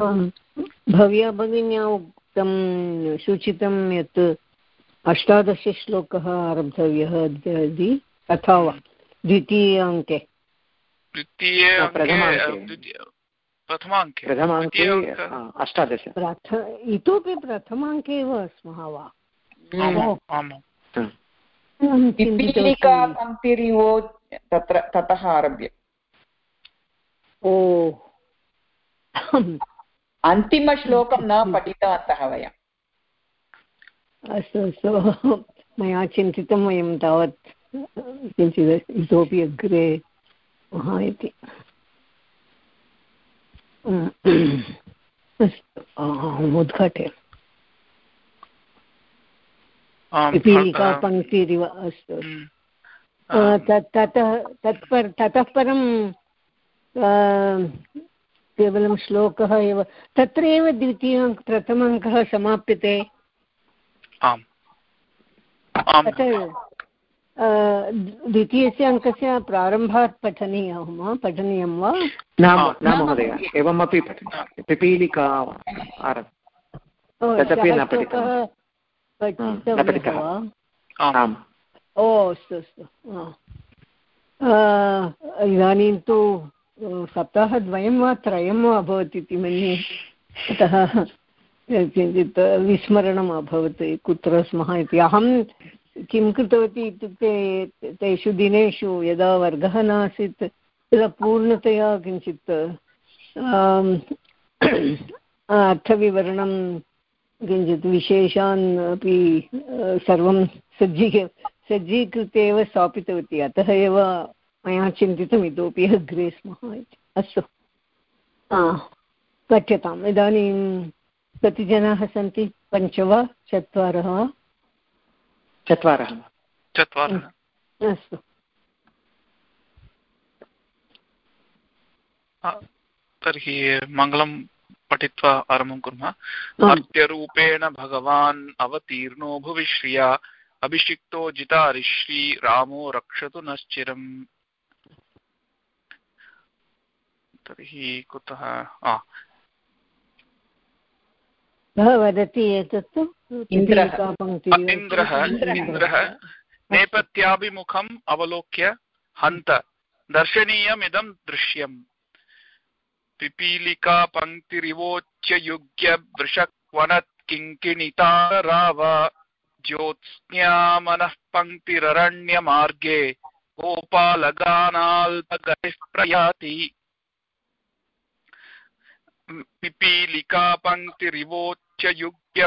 भव्या भगिन्या उक्तं सूचितं यत् अष्टादशश्लोकः आरब्धव्यः इति तथा वा द्वितीय अङ्के प्रथमाङ्के अष्टादश। इतोपि प्रथमाङ्के एव स्मः वा? तत्र ततः आरभ्य। ओ अन्तिमश्लोकं न पठितवन्तः वयम्। अस्तु अस्तु। मया चिन्तितं वयं तावत् किञ्चित् इतोपि अग्रे इति अस्तु। पीठिकापङ्क्तिरिव अस्तु ततः तत्पर ततः परं केवलं श्लोकः एव। तत्र एव द्वितीय प्रथमाङ्कः समाप्यते। आम्। द्वितीयस्य अङ्कस्य प्रारम्भात् पठनीयं वा? पठनीयं वा? न महोदय एवमपि पिपीलिका तदपि न पठितम्। ओ अस्तु अस्तु। इदानीं तु सप्ताहद्वयं वा त्रयं वा अभवत् इति मन्ये। अतः किञ्चित् विस्मरणम् अभवत्, कुत्र स्मः इति। अहं किं कृतवती इत्युक्ते, तेषु दिनेषु यदा वर्गः नासीत्, तदा पूर्णतया किञ्चित् अर्थविवरणं किञ्चित् विशेषान् अपि सर्वं सज्जी सज्जीकृत्य एव स्थापितवती। अतः एव मया चिन्तितम् इतोपि अग्रे स्मः इति। अस्तु। पठ्यताम्। इदानीं कति जनाः सन्ति? पञ्च वा चत्वारः वा? चत्वारः। चत्वारः। अस्तु। तर्हि मङ्गलं पठित्वा आरम्भं कुर्मः। भगवान् अवतीर्णो भुवि श्रिया अभिषिक्तो जितारिश्री रामो रक्षतु नश्चिरम्। तर्हि कुतः वदति एतत्तु इन्द्रः। इन्द्रः नेपथ्याभिमुखम् अवलोक्य हन्त। दर्शनीयमिदं दृश्यम्। पिपीलिकापङ्क्तिरिवोच्ययुग्य वृषक्वनत् किङ्किणिताराव। ज्योत्स्न्यामनः पङ्क्तिररण्यमार्गे। गोपालगानाल्पगतिः प्रयाति। पिपीलिकापङ्क्तिरिवोच्ययुग्य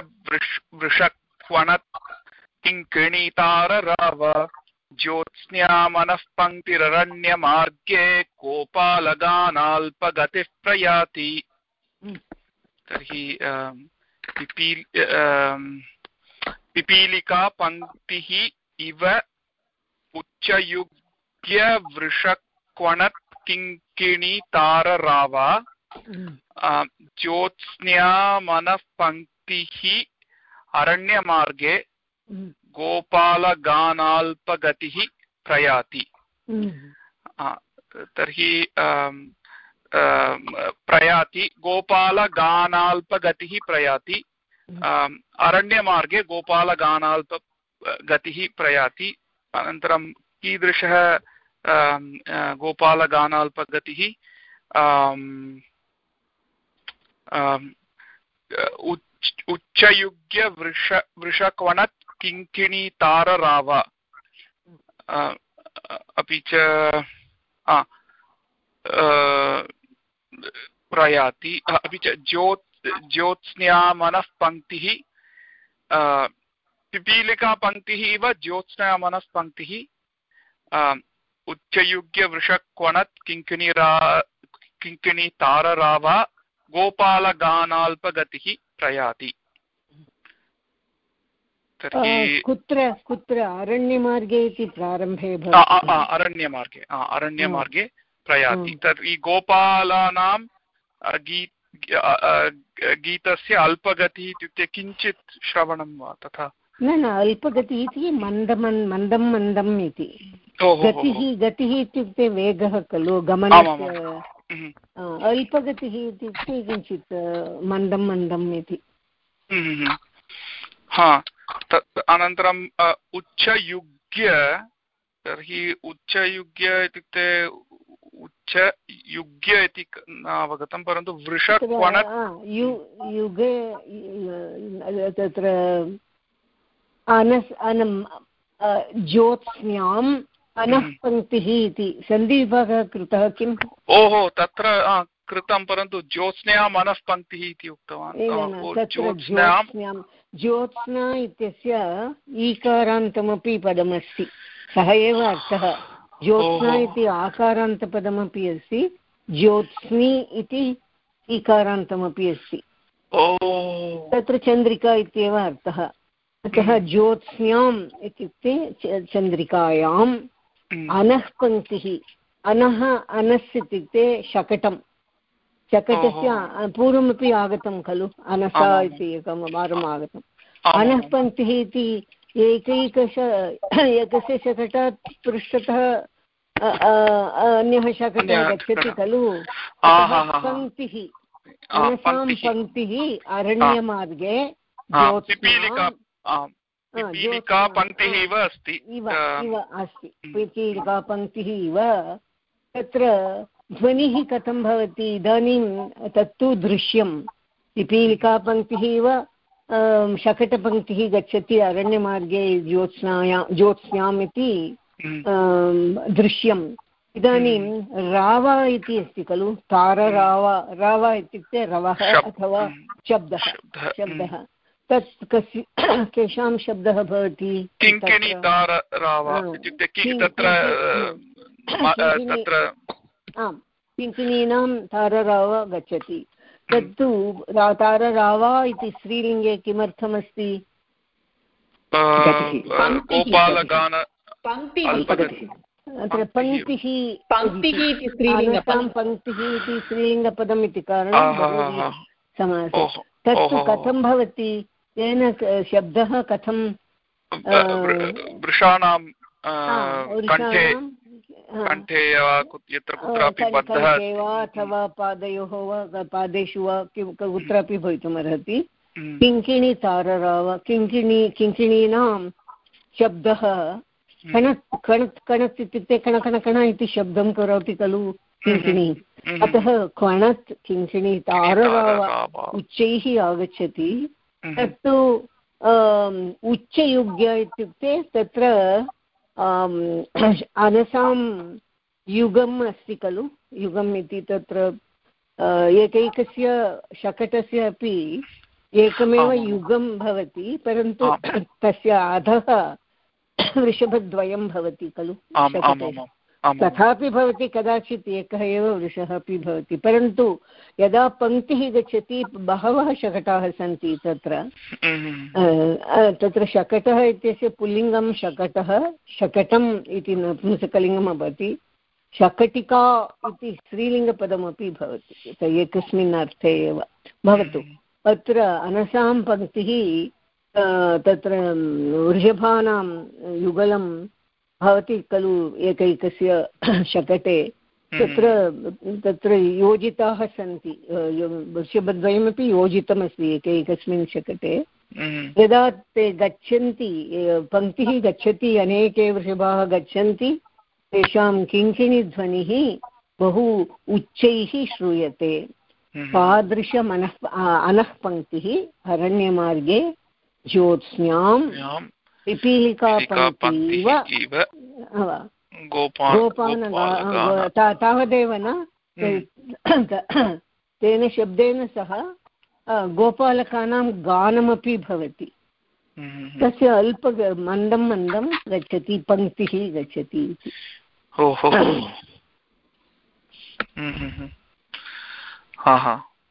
वृषक्वणत् किङ्किणीतारराव ज्योत्स्न्यामनः गोपालगानाल्पगतिः प्रयाति तर्हि पिपील् पिपीलिकापङ्क्तिः इव उच्चयुग्यवृषक्वणत् किङ्किणीतारराव ज्योत्स्न्यामनः पङ्क्तिः अरण्यमार्गे गोपालगानाल्पगतिः प्रयाति। तर्हि प्रयाति गोपालगानाल्पगतिः प्रयाति। अरण्यमार्गे गोपालगानाल्पगतिः प्रयाति। अनन्तरं कीदृशः गोपालगानाल्पगतिः? उच्चयुग्यवृष वृषक्वणत् किङ्किणीतारराव अपि च प्रयाति अपि च ज्योत् ज्योत्स्न्यामनः पङ्क्तिः पिपीलिकापङ्क्तिः इव ज्योत्स्नामनः पङ्क्तिः उच्चयुग्यवृषक्वणत् किङ्किणीरा किङ्किणीतारराव गोपालगानाल्पगतिः प्रयाति। कुत्र कुत्र? अरण्यमार्गे इति प्रारम्भे अरण्यमार्गे अरण्यमार्गे प्रयाति। तर्हि गोपालानां गीत गीतस्य अल्पगतिः इत्युक्ते किञ्चित् श्रवणं वा तथा? न न अल्पगतिः इति मन्दमन् मन्दं मन्दम् इति। गतिः गतिः इत्युक्ते वेगः खलु? आमामाम्। अल्पगतिः इत्युक्ते किञ्चित् मन्दं मन्दम् इति। हा तत् अनन्तरम् उच्चयुग्य तर्हि उच्चयुग्य इत्युक्ते उच्चयुग्य इति न अवगतं परन्तु वृषक्वण युगे तत्र अनस् अनं अ, ज्योत्स्न्याम् अनः पङ्क्तिः इति। सन्धिविभागः कृतः किम्? ओहो तत्र कृतं परन्तु ज्योत्स्न्याम् मनः पङ्क्तिः इति उक्तवान्। ज्योत्स्ना इत्यस्य ईकारान्तमपि पदमस्ति। सः एव अर्थः। ज्योत्स्ना। इति आकारान्तपदमपि अस्ति। ज्योत्स्नि इति ईकारान्तमपि अस्ति। तत्र चन्द्रिका इत्येव अर्थः। अतः ज्योत्स्न्याम् इत्युक्ते चन्द्रिकायाम्। हम्म, अनः पङ्क्तिः अनः अनस् इत्युक्ते शकटं। शकटस्य पूर्वमपि आगतं खलु। अनसा। इति एकं वारम् आगतम्। अनः पङ्क्तिः इति एकैकश एकस्य शकटात् पृष्ठतः अन्यः शकटः गच्छति खलु। पङ्क्तिः अनसां। पङ्क्तिः अरण्यमार्गे आ, ज्योत्स्नां- पिपीलिका आम् आ, पिपीलिका पङ्क्तिः इव अस्ति इव अस्ति। हम्म। पिपीलिका पङ्क्तिः इव। तत्र ध्वनिः कथं भवति? इदानीं तत्तु दृश्यं पिपीलिका पङ्क्तिः इव शकटपङ्क्तिः गच्छति अरण्यमार्गे ज्योत्स्नायां ज्योत्स्नाम् इति हम्म, दृश्यम्। इदानीं रावा इति अस्ति खलु? ताररावा। रावा इत्युक्ते रवः अथवा हम्म, शब्दः, शब्दः तत् कस्य केषां शब्दः भवति आम् किङ्किणीनां तारराव गच्छति। तत्तु ताररावा इति स्त्रीलिङ्गे किमर्थमस्ति? अत्र पङ्क्तिः। पङ्क्तिः इति स्त्रीलिङ्गपदम् अनसां पङ्क्तिः इति स्त्रीलिङ्गपदम् इति कारणं समासः तत्तु कथं भवति? तेन शब्दः कथं वृषाणां कण्ठे कण्ठे यत्र कुत्रापि वा अथवा पादयोः वा पादेषु वा किं कुत्रापि भवितुमर्हति। हम्म, किङ्किणी तारराव किङ्किणी किङ्किणीनां शब्दः कणत् कणत् कणत् इत्युक्ते कणकणकण इति शब्दं करोति खलु किङ्किणी। हम्म, अतः कणत् किङ्किणी तारराव। उच्चैः आगच्छति। हम्म, तत्तु आम्, उच्चयुग्य इत्युक्ते तत्र अनसां युगम् अस्ति खलु। युगम् इति तत्र अ, एकैकस्य शकटस्य अपि एकमेव। युगं भवति परन्तु तस्य अधः वृषभद्वयं भवति खलु आम् शकटे। तथापि भवति कदाचित् एकः एव वृषः अपि भवति परन्तु यदा पङ्क्तिः गच्छति बहवः शकटाः सन्ति तत्र। हम्म, तत्र शकटः इत्यस्य पुल्लिङ्गं शकटः शकटम् इति नपुंसकलिङ्गं भवति शकटिका इति स्त्रीलिङ्गपदमपि भवति एकस्मिन् अर्थे एव। भवतु अत्र अनसां पङ्क्तिः तत्र वृषभानां युगलं भवति खलु एकैकस्य शकटे। तत्र तत्र योजिताः सन्ति। वृषभद्वयमपि योजितमस्ति एकैकस्मिन् शकटे। हम्म, यदा ते गच्छन्ति पङ्क्तिः गच्छति अनेके वृषभाः गच्छन्ति तेषां किङ्किणीध्वनिः बहु उच्चैः श्रूयते। हम्म, तादृशमनः अनः पङ्क्तिः अरण्यमार्गे ज्योत्स्न्यां तावदेव न? हम्म। तेन शब्देन सह गोपालकानां गानमपि भवति। हम्म, तस्य अल्प मन्दं मन्दं गच्छति पङ्क्तिः गच्छति इति। हो हो हम्म,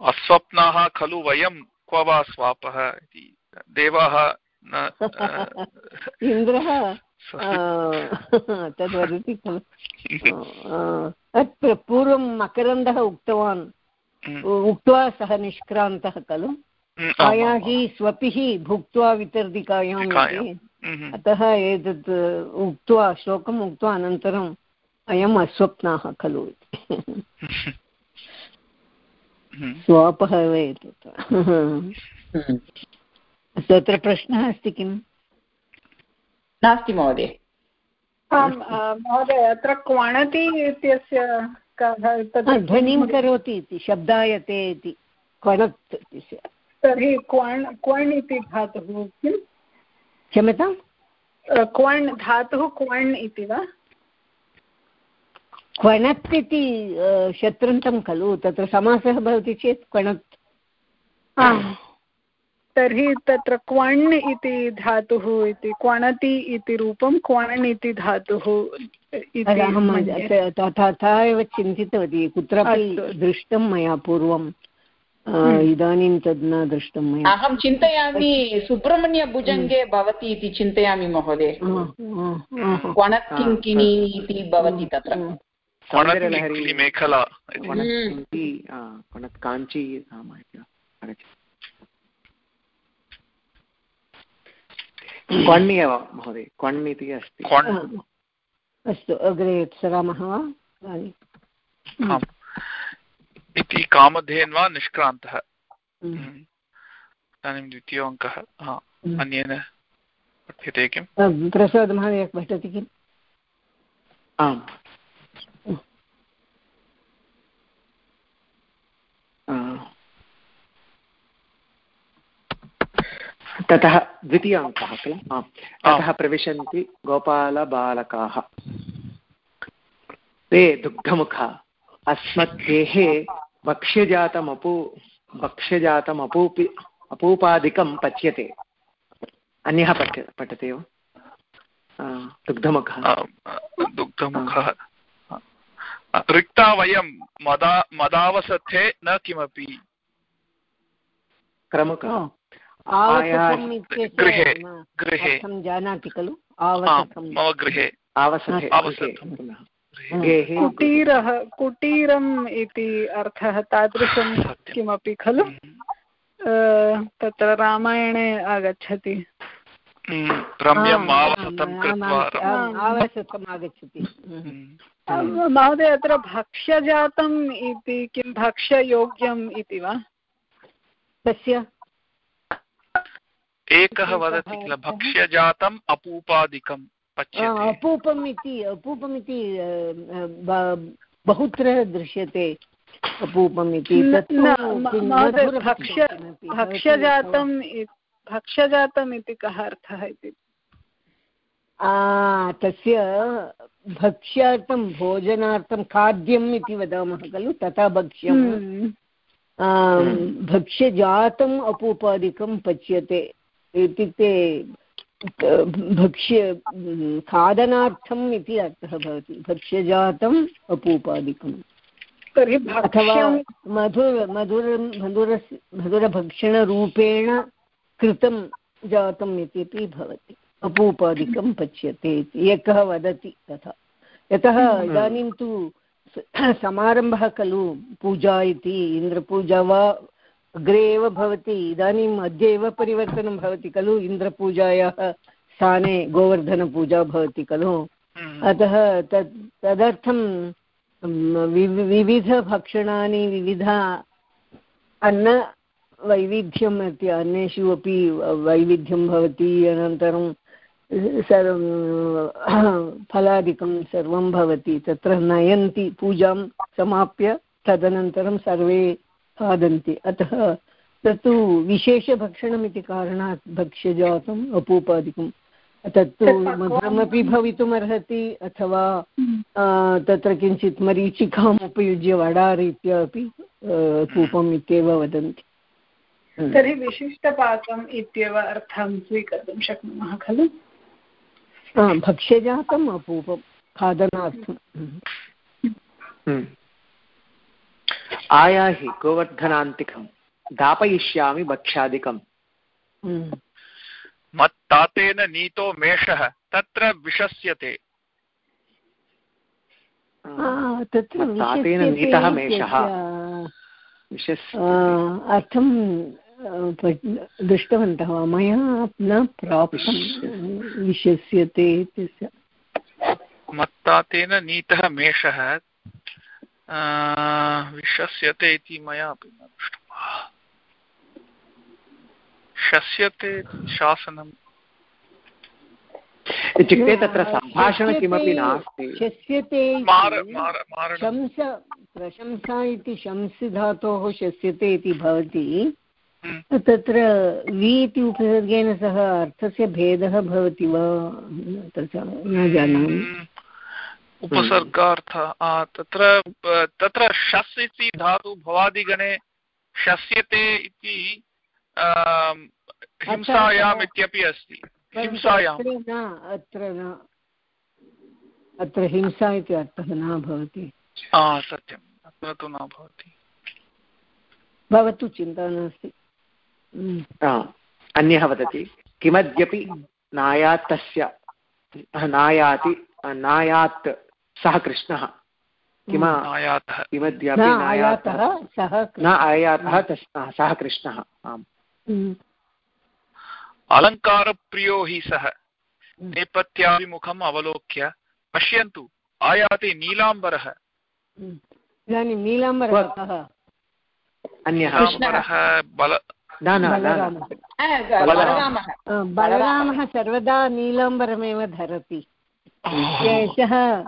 अस्वप्नाः खलु वयं क्व वा स्वापः इति। देवाः इन्द्रः? तद् वदति खलु। अत्र पूर्वं मकरन्दः उक्तवान्। उक्त्वा सः निष्क्रान्तः खलु। कायाहि स्वपिः भुक्त्वा वितर्दिकायाम् इति। अतः एतत् उक्त्वा श्लोकम् उक्त्वा अनन्तरम् अयम् अस्वप्नाः खलु इति। स्वापः एव एतत् तत्र प्रश्नः अस्ति किम्? नास्ति महोदय। आम् महोदय अत्र क्वणति इत्यस्य ध्वनिं करोति इति शब्दायते इति क्वणत् तर्हि क्वण् क्वण् इति धातुः किम्? क्षम्यताम् क्वण् धातुः क्वण् इति वा? क्वणत् इति शत्रन्तं खलु तत्र समासः भवति चेत् क्वणत्। तर्हि तत्र क्वण् इति धातुः इति क्वणति इति रूपं क्वण् इति धातुः तथा एव चिन्तितवती कुत्रापि दृष्टं मया पूर्वं इदानीं तद् न दृष्टं मया। अहं चिन्तयामि सुब्रह्मण्यभुजङ्गे भवति इति चिन्तयामि महोदय। क्वणत्किङ्किणी इति भवति तत्र। मेखला काञ्ची क्वण् एव महोदय क्वण् इति अस्ति अस्तु अग्रे सरामः वा? इति कामधेन् वा निष्क्रान्तः? इदानीं द्वितीयो अङ्कः। अन्येन पठ्यते किम्? प्रसादमहोदय पठति किम्? आम्। ततः द्वितीय अङ्कः किल आम्. ततः प्रविशन्ति गोपालबालकाः। ते दुग्धमुखा अस्मद्देहे भक्ष्यजातमपू भक्ष्यजातमपूपि अपूपादिकं पच्यते। अन्यः पठ्य पठति वा? दुग्धमुखः। दुग्धमुखः। रिक्ता वयं मदा मदावसथे न किमपि। क्रमुकः गृहे गृहे। जानाति खलु? मम गृहे। कुटीरः कुटीरम् इति अर्थः तादृशं किमपि खलु? तत्र रामायणे आगच्छति। महोदय अत्र भक्ष्यजातम् इति किं भक्ष्ययोग्यम् इति वा? तस्य एकः वदति किल भक्ष्यजातम् अपूपादिकम् अपूपम् इति अपूपम् इति बहुत्र दृश्यते अपूपम् इति भक्ष्यजातं भक्ष्यजातम् इति कः अर्थः इति? तस्य भक्ष्यार्थं भोजनार्थं खाद्यम् इति वदामः खलु तथा भक्ष्यं भक्ष्यजातम् अपूपादिकं पच्यते। इत्युक्ते भक्ष्य खादनार्थम् इति अर्थः भवति। भक्ष्यजातम् अपूपादिकम्। अथवा मधुर मधुर मधुर मधुरभक्षणरूपेण कृतं जातम् इत्यपि भवति। अपूपादिकं पच्यते इति। एकः वदति तथा। यतः इदानीं तु समारम्भः खलु पूजा इति। इन्द्रपूजा वा अग्रे एव भवति इदानीम् अद्य एव परिवर्तनं भवति खलु इन्द्रपूजायाः स्थाने गोवर्धनपूजा भवति खलु। अतः तत् तदर्थं विविधभक्षणानि विविध अन्नवैविध्यम् इति अन्येषु अपि वैविध्यं भवति अनन्तरं सर्वं फलादिकं सर्वं भवति तत्र नयन्ति पूजां समाप्य तदनन्तरं सर्वे खादन्ति। अतः तत्तु विशेषभक्षणमिति कारणात् भक्ष्यजातम् अपूपादिकं तत्तु मधुरमपि भवितुमर्हति अथवा तत्र किञ्चित् मरीचिकाम् उपयुज्य वडारीत्या अपि कूपम् इत्येव वदन्ति। तर्हि विशिष्टपाकम् इत्येव अर्थं स्वीकर्तुं शक्नुमः खलु? भक्ष्यजातम् अपूपं खादनार्थम्। आयाहि गोवर्धनान्तिकं दापयिष्यामि भक्ष्यादिकम्। मत्तातेन नीतो मेषः तत्र विशस्यते तत्र तातेन नीतः मेषः। अर्थं दृष्टवन्तः वा? मया न प्राप्तं विशस्यते इत्यस्य। मत्तातेन नीतः मेषः विशस्यते इति मया अपि न दृष्टं शस्यते शासनम् इत्युक्ते तत्र सम्भाषणं किमपि नास्ति शस्यते प्रशंसा इति शंसि धातोः शस्यते इति भवति। तत्र वि इति उपसर्गेण सह अर्थस्य भेदः भवति वा? न जानामि। उपसर्गार्थ। तत्र तत्र शस् इति धातु भवादिगणे शस्यते इति हिंसायाम् इत्यपि अस्ति। हिंसायाम्। अत्र न अत्र हिंसा इति अर्थः न भवति। सत्यम्। अत्र तु न भवति। भवतु चिन्ता नास्ति। अन्यः वदति। किमद्यपि नायात् तस्य नायाति नायात् सः कृष्णः। किम किमद्यपि नायातः न आयातः। सः कृष्णः। आम्। अलङ्कारप्रियो हि सः। नेपथ्याभिमुखम् अवलोक्य पश्यन्तु आयाति नीलाम्बरः। इदानीं नीलाम्बरः अन्यः। बलरामः। सर्वदा नीलाम्बरमेव धरति। एषः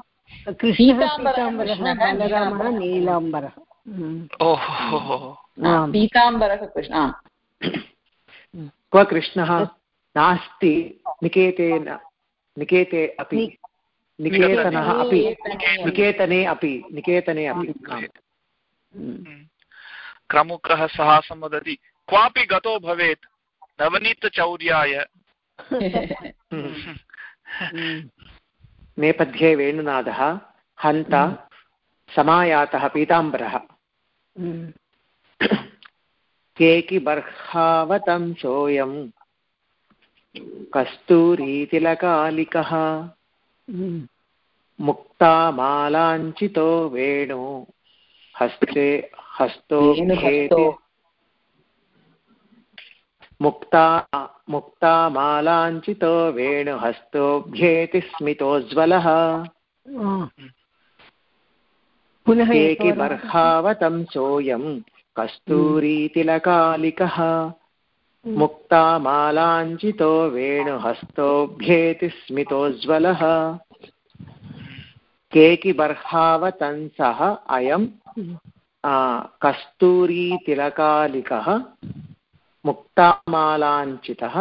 बलरामः नीलाम्बरः। पीताम्बरः कृष्ण क्व कृष्णः? नास्ति निकेतेन निकेते अपि। निकेतनः अपि। निकेतने अपि। निकेतने अपि। क्रमुकः सहासं वदति क्वापि गतो भवेत्। नवनीतचौर्याय। नेपथ्ये वेणुनादः हन्त समायातः पीताम्बरः। केकिबर्हावतं सोऽयं कस्तूरीतिलकालिकः मुक्तामालाञ्चितो वेणु हस्ते हस्तो मुक्ता मुक्तामालाञ्चितो वेणुहस्तोभ्येति स्मितोज्ज्वलः। पुनः केकिबर्हावतं सोऽयं कस्तूरीतिलकालिकः। हम्म। मुक्तामालाञ्चितो वेणुहस्तोभ्येति स्मितोज्ज्वलः। केकिबर्हावतंसः अयं हम्म। कस्तूरीतिलकालिकः। मुक्तामालाञ्चितः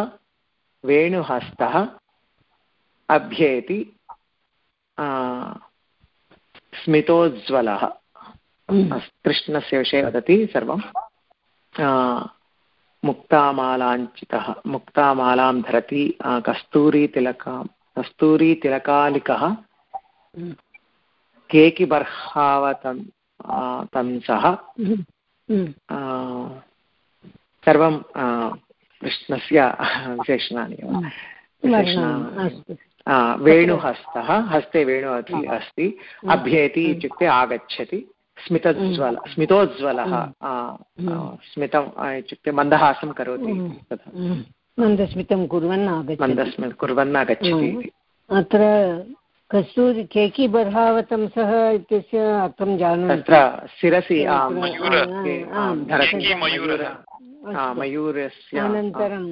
वेणुहस्तः अभ्येति स्मितोज्ज्वलः। कृष्णस्य विषये वदति सर्वं। मुक्तामालाञ्चितः मुक्तामालां धरति कस्तूरीतिलकां कस्तूरीतिलकालिकः केकिबर्हावतं तंसः सर्वं कृष्णस्य विशेषणानि वेणुहस्तः हस्ते वेणु अपि अस्ति अभ्येति इत्युक्ते आगच्छति. स्मितज्ज्वल हम्म। स्मितोज्ज्वलः। स्मितम् इत्युक्ते मन्दहासं करोति। मन्दस्मितं कुर्वन् मन्दस्मितं कुर्वन् आगच्छति अत्र कस्तूरि केकि बर्हावतंसः इत्यस्य अर्थं जानामि तत्र शिरसि मयूरस्य अनन्तरं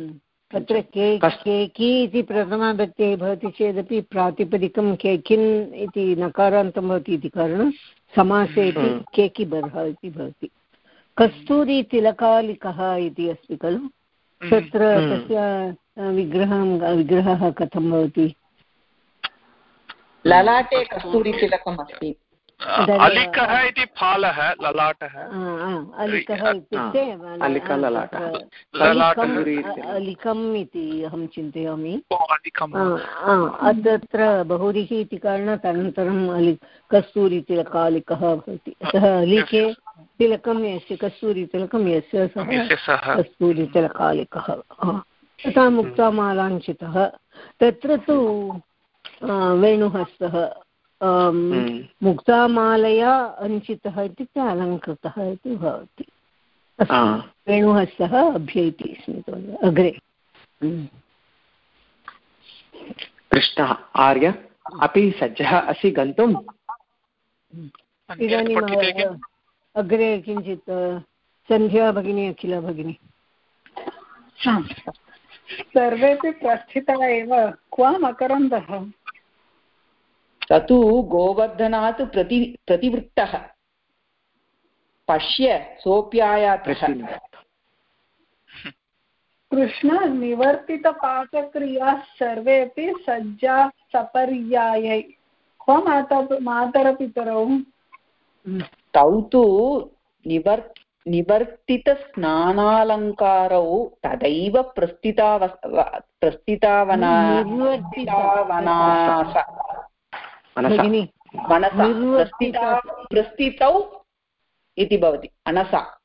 तत्र के केकी इति प्रथमाभक्तिः भवति चेदपि प्रातिपदिकं केकिन् इति नकारान्तं भवति इति कारणं समासेपि हम्म। केकिबर्ह इति भवति। कस्तूरी तिलकालिकः इति अस्ति खलु? हम्म। तत्र हम्म। तस्य विग्रहं विग्रहः कथं भवति? ललाटे कस्तूरीतिलकम् अस्ति अलिकः इति फालः ललाटः। अलिकः इत्युक्ते अलिकम् इति अहं चिन्तयामि। तत्र बहुरिः इति कारणात् अनन्तरम् अलि कस्तूरि इति कालिकः भवति। अतः अलिके तिलकं यस्य कस्तूरितिलकं यस्य सः। यस्य सः। कस्तूरितिलकालिकः तथा मुक्तामालाञ्चितः। तत्र तु वेणुहस्तः हम्म। मुक्तामालया अञ्चितः इत्युक्ते अलङ्कृतः इति भवति। वेणुहस्तः अभ्यैति स्मृतवन्तः अग्रे। हम्म। कृष्णः आर्य अपि सज्जः असि गन्तुम्? इदानीम् अग्रे किञ्चित् सन्ध्या भगिनी अखिला भगिनी। सर्वेपि प्रस्थिता एव क्व मकरन्दः स तु गोवर्धनात् प्रति प्रतिवृत्तः। पश्य सोऽप्यायातः। कृष्ण निवर्तितपाकक्रियाः सर्वेपि सज्जा सपर्यायै। क्व माता मातरपितरौ? तौ तु निवर् निवर्तितस्नानालङ्कारौ तदैव प्रस्थिताव प्रस्थितावनास मनसा प्रस्थितौ इति भवति। अनसा।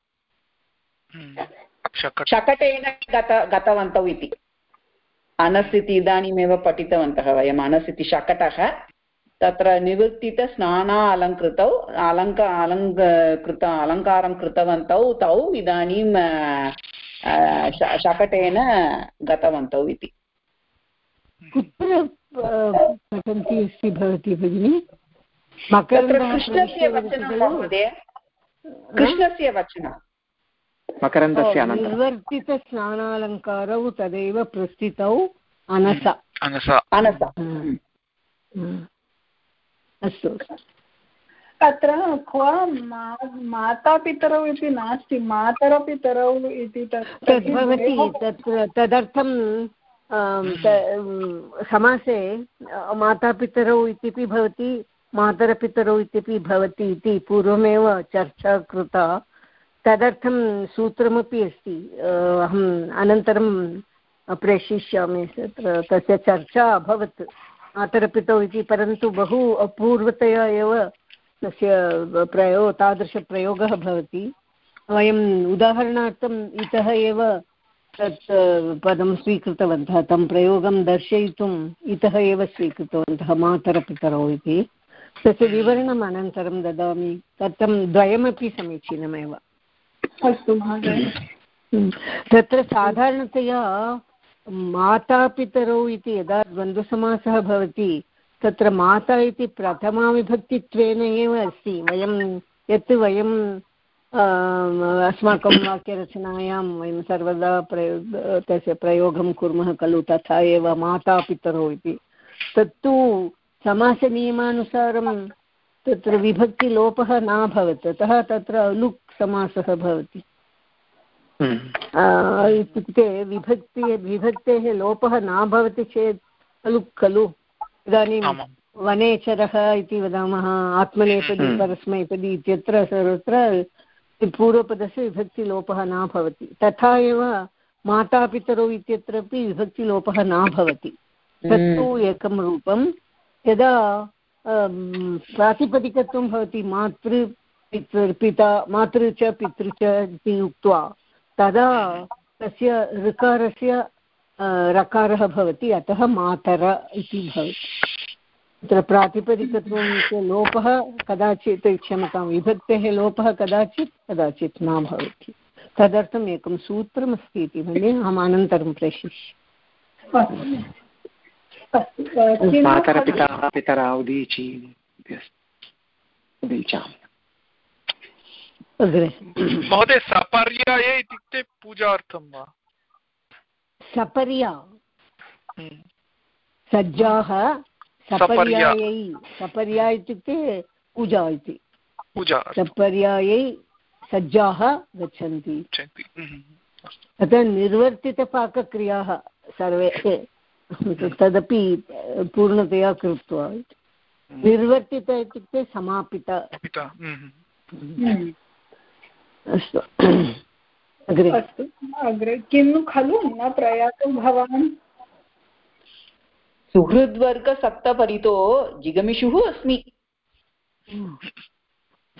हम्म। शकटेन गत गतवन्तौ इति। अनस् इति इदानीमेव पठितवन्तः वयम्। अनस् इति शकटः। तत्र निवृत्तितस्नाना अलङ्कृतौ अलङ्क अलङ्क कृत अलङ्कारं कृतवन्तौ तौ इदानीं शकटेन गतवन्तौ इति। कुत्र पठन्ति अस्ति भवती भगिनि। कृष्णस्य वचनं महोदय। कृष्णस्य वचनं। मकरन्दस्य निर्वर्तितस्नानालङ्कारौ तदेव प्रस्थितौ अनस। अनस। अनस। अस्तु अत्र क्व? मातापितरौ इति नास्ति मातरपितरौ इति तद् भवति तत्र तदर्थं समासे मातापितरौ इत्यपि भवति मातरपितरौ इत्यपि भवति इति पूर्वमेव चर्चा कृता। तदर्थं सूत्रमपि अस्ति। अहम् अनन्तरं प्रेषयिष्यामि तत्र तस्य चर्चा अभवत्। मातरपितौ इति परन्तु बहु अपूर्वतया एव तस्य प्रयो तादृशप्रयोगः भवति। वयम् उदाहरणार्थम् इतः एव तत् पदं स्वीकृतवन्तः तं प्रयोगं दर्शयितुम् इतः एव स्वीकृतवन्तः मातरपितरौ इति। तस्य विवरणम् अनन्तरं ददामि। तत्र द्वयमपि समीचीनमेव। अस्तु महोदय। तत्र साधारणतया मातापितरौ इति यदा द्वन्द्वसमासः भवति तत्र माता इति प्रथमाविभक्तित्वेन एव अस्ति। वयं यत् वयं अस्माकं वाक्यरचनायां वयं सर्वदा प्रयोग तस्य प्रयोगं कुर्मः खलु तथा एव मातापितरौ इति तत्तु समासनियमानुसारं तत्र विभक्तिलोपः न अतः तत्र अलुक् समासः भवति हम्म। इत्युक्ते विभक्ति विभक्तेः लोपः न भवति चेत् अलुक् खलु इदानीं वनेचरः इति वदामः आत्मनेपदी हम्म। परस्मैपदी इत्यत्र सर्वत्र पूर्वपदस्य विभक्तिलोपः न भवति। तथा एव मातापितरौ इत्यत्रापि विभक्तिलोपः न भवति। तत्तु हम्म। एकं रूपं। यदा प्रातिपदिकत्वं भवति मातृ पितृ पिता मातृ च पितृ च इति उक्त्वा तदा तस्य ऋकारस्य रकारः भवति अतः मातर इति भवति। तत्र प्रातिपदिकत्वस्य लोपः कदाचित् क्षमतां विभक्तेः लोपः कदाचित् कदाचित् न भवति। तदर्थम् एकं सूत्रमस्ति इति मन्ये अहम् अनन्तरं मातरपिता पितरा अग्रे। महोदय सपर्याये इत्युक्ते पूजार्थं वा? सपर्या। हम्म। सज्जाः सपर्यायै सपर्या इत्युक्ते पूजा इति। सपर्यायै सज्जाः गच्छन्ति। हम्म। अतः निर्वर्तितपाकक्रियाः सर्वे। तदपि पूर्णतया कृत्वा। हम्म। निर्वर्तित इत्युक्ते समापित। अस्तु। अग्रे। अस्तु अग्रे। किं खलु न प्रयातो भवान्? सुहृद्वर्गसप्तपरितो जिगमिषुः अस्मि।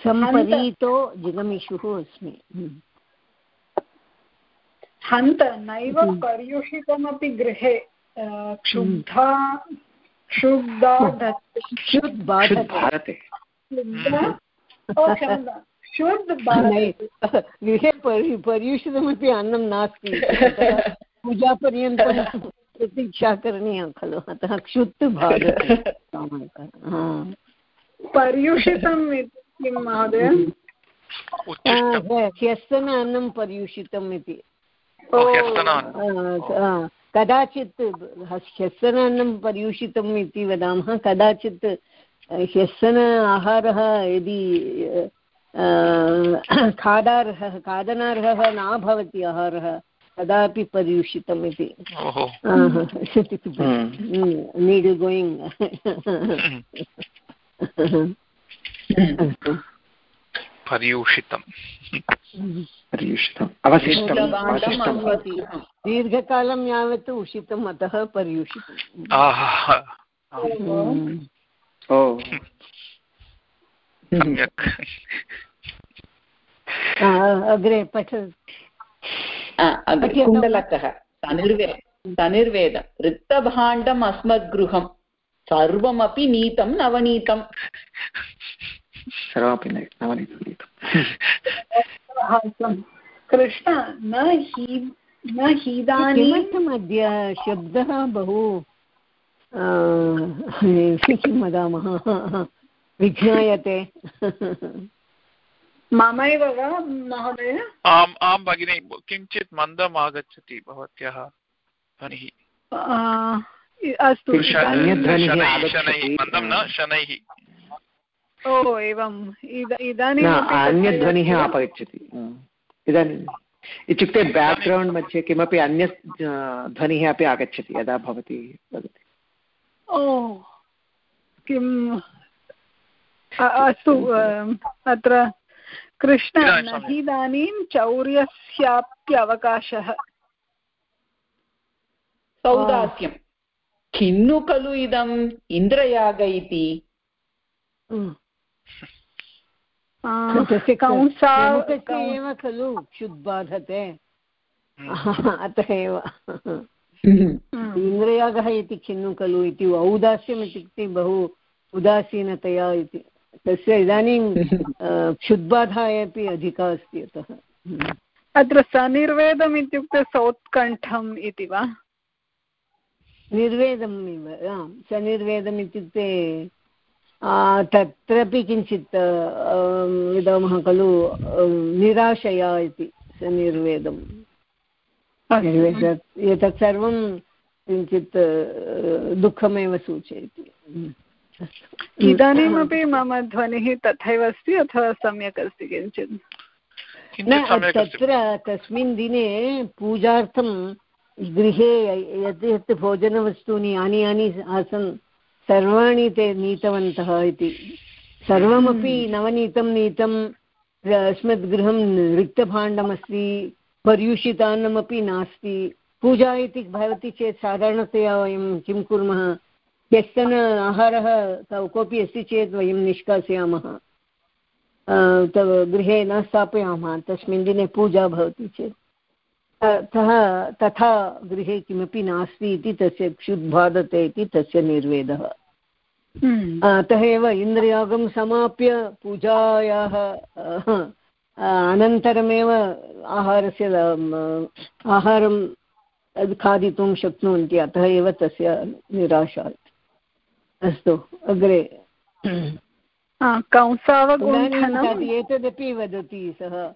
सम्परीतो जिगमिषुः अस्मि। हन्त नैव पर्युषितमपि गृहे क्षुब्धा क्षुब्धा भारते। गृहे पर्युषितमपि अन्नं नास्ति। पूजापर्यन्तं प्रतीक्षा करणीया खलु अतः क्षुत् भारते पर्युषितम् किं महोदय ह्यस्तन अन्नं पर्युषितम् इति कदाचित् ह्यस्तनान्नं पर्युषितम् इति वदामः. कदाचित् ह्यस्तन आहारः यदि खादार्हः खादनार्हः न भवति आहारः तदापि पर्युषितम् इति नीड् गोयिङ्ग् पर्यूषितम्। पर्युषितम् अवशिष्टम् दीर्घकालं यावत् उषितम् अतः पर्युषितम्। ओ। सम्यक्। अग्रे पठ कुण्डलकः तनिर्वे तनिर्वेद रिक्तभाण्डम् अस्मद्गृहं सर्वमपि नीतं नवनीतम् सर्वमपि नवनीतं कृष्ण न हि न हीदानि किमर्थम् अद्य शब्दः बहु किं वदामः विज्ञायते ममैव वा महोदय? आम् आं भगिनि किञ्चित् मन्दम् आगच्छति भवत्याः ध्वनिः। अस्तु मन्दं न शनैः। ओ एवम् इदानीम् अन्यध्वनिः अपगच्छति इदानीम् इत्युक्ते बेक्ग्रौण्ड् मध्ये किमपि अन्यत् ध्वनिः अपि आगच्छति यदा भवती वदति। ओ किम् अस्तु अत्र कृष्ण हि इदानीं चौर्यस्याप्यवकाशः सौदास्यं किन्नु खलु इदम् इन्द्रयाग इति। एव खलु क्षुद्बाधते अतः एव। इन्द्रयागः इति खिन्नु खलु इति औदास्यम् इत्युक्ते बहु उदासीनतया इति। तस्य इदानीं क्षुद्बाधा अपि अधिका अस्ति अतः। अत्र सनिर्वेदम् इत्युक्ते सौत्कण्ठम् इति वा? निर्वेदम् इव सनिर्वेदम् इत्युक्ते तत्रापि किञ्चित् वदामः खलु निराशया इति सनिर्वेदम्। एतत् सर्वं किञ्चित् दुःखमेव सूचयति। इदानीमपि मम ध्वनिः तथैव अस्ति अथवा सम्यक् अस्ति किञ्चित्? न तत्र तस्मिन् दिने पूजार्थं गृहे यत् यत् भोजनवस्तूनि यानि यानि आसन् सर्वाणि ते नीतवन्तः इति। सर्वमपि हम्म। नवनीतं नीतम् अस्मद् गृहं रिक्तभाण्डमस्ति पर्युषितान्नमपि नास्ति। पूजा इति भवति चेत् साधारणतया वयं किं कुर्मः? ह्यस्तन आहारः कोऽपि अस्ति चेत् वयं निष्कासयामः। गृहे न स्थापयामः तस्मिन् दिने पूजा भवति चेत्। अतः तथा गृहे किमपि नास्ति इति तस्य क्षुद्बाधते इति तस्य निर्वेदः। हम्म। अतः एव इन्द्रयागं समाप्य पूजायाः अनन्तरमेव आहारस्य आहारं खादितुं शक्नुवन्ति अतः एव तस्य निराशा। अस्तु अग्रे। एतदपि वदति सः।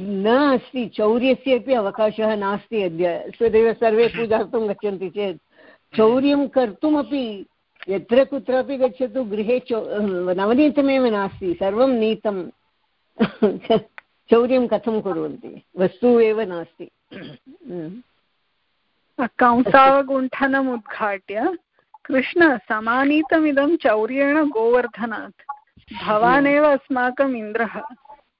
न अस्ति चौर्यस्य अपि अवकाशः नास्ति अद्य। तदेव सर्वे पूजार्थं गच्छन्ति चेत् चौर्यं कर्तुमपि यत्र कुत्रापि गच्छतु गृहे चौ नवनीतमेव नास्ति सर्वं नीतं। चौर्यं कथं कुर्वन्ति? वस्तु एव नास्ति। कंसावगुण्ठनम् उद्घाट्य। कृष्ण समानीतमिदं चौर्येण गोवर्धनात्। भवानेव अस्माकम् इन्द्रः।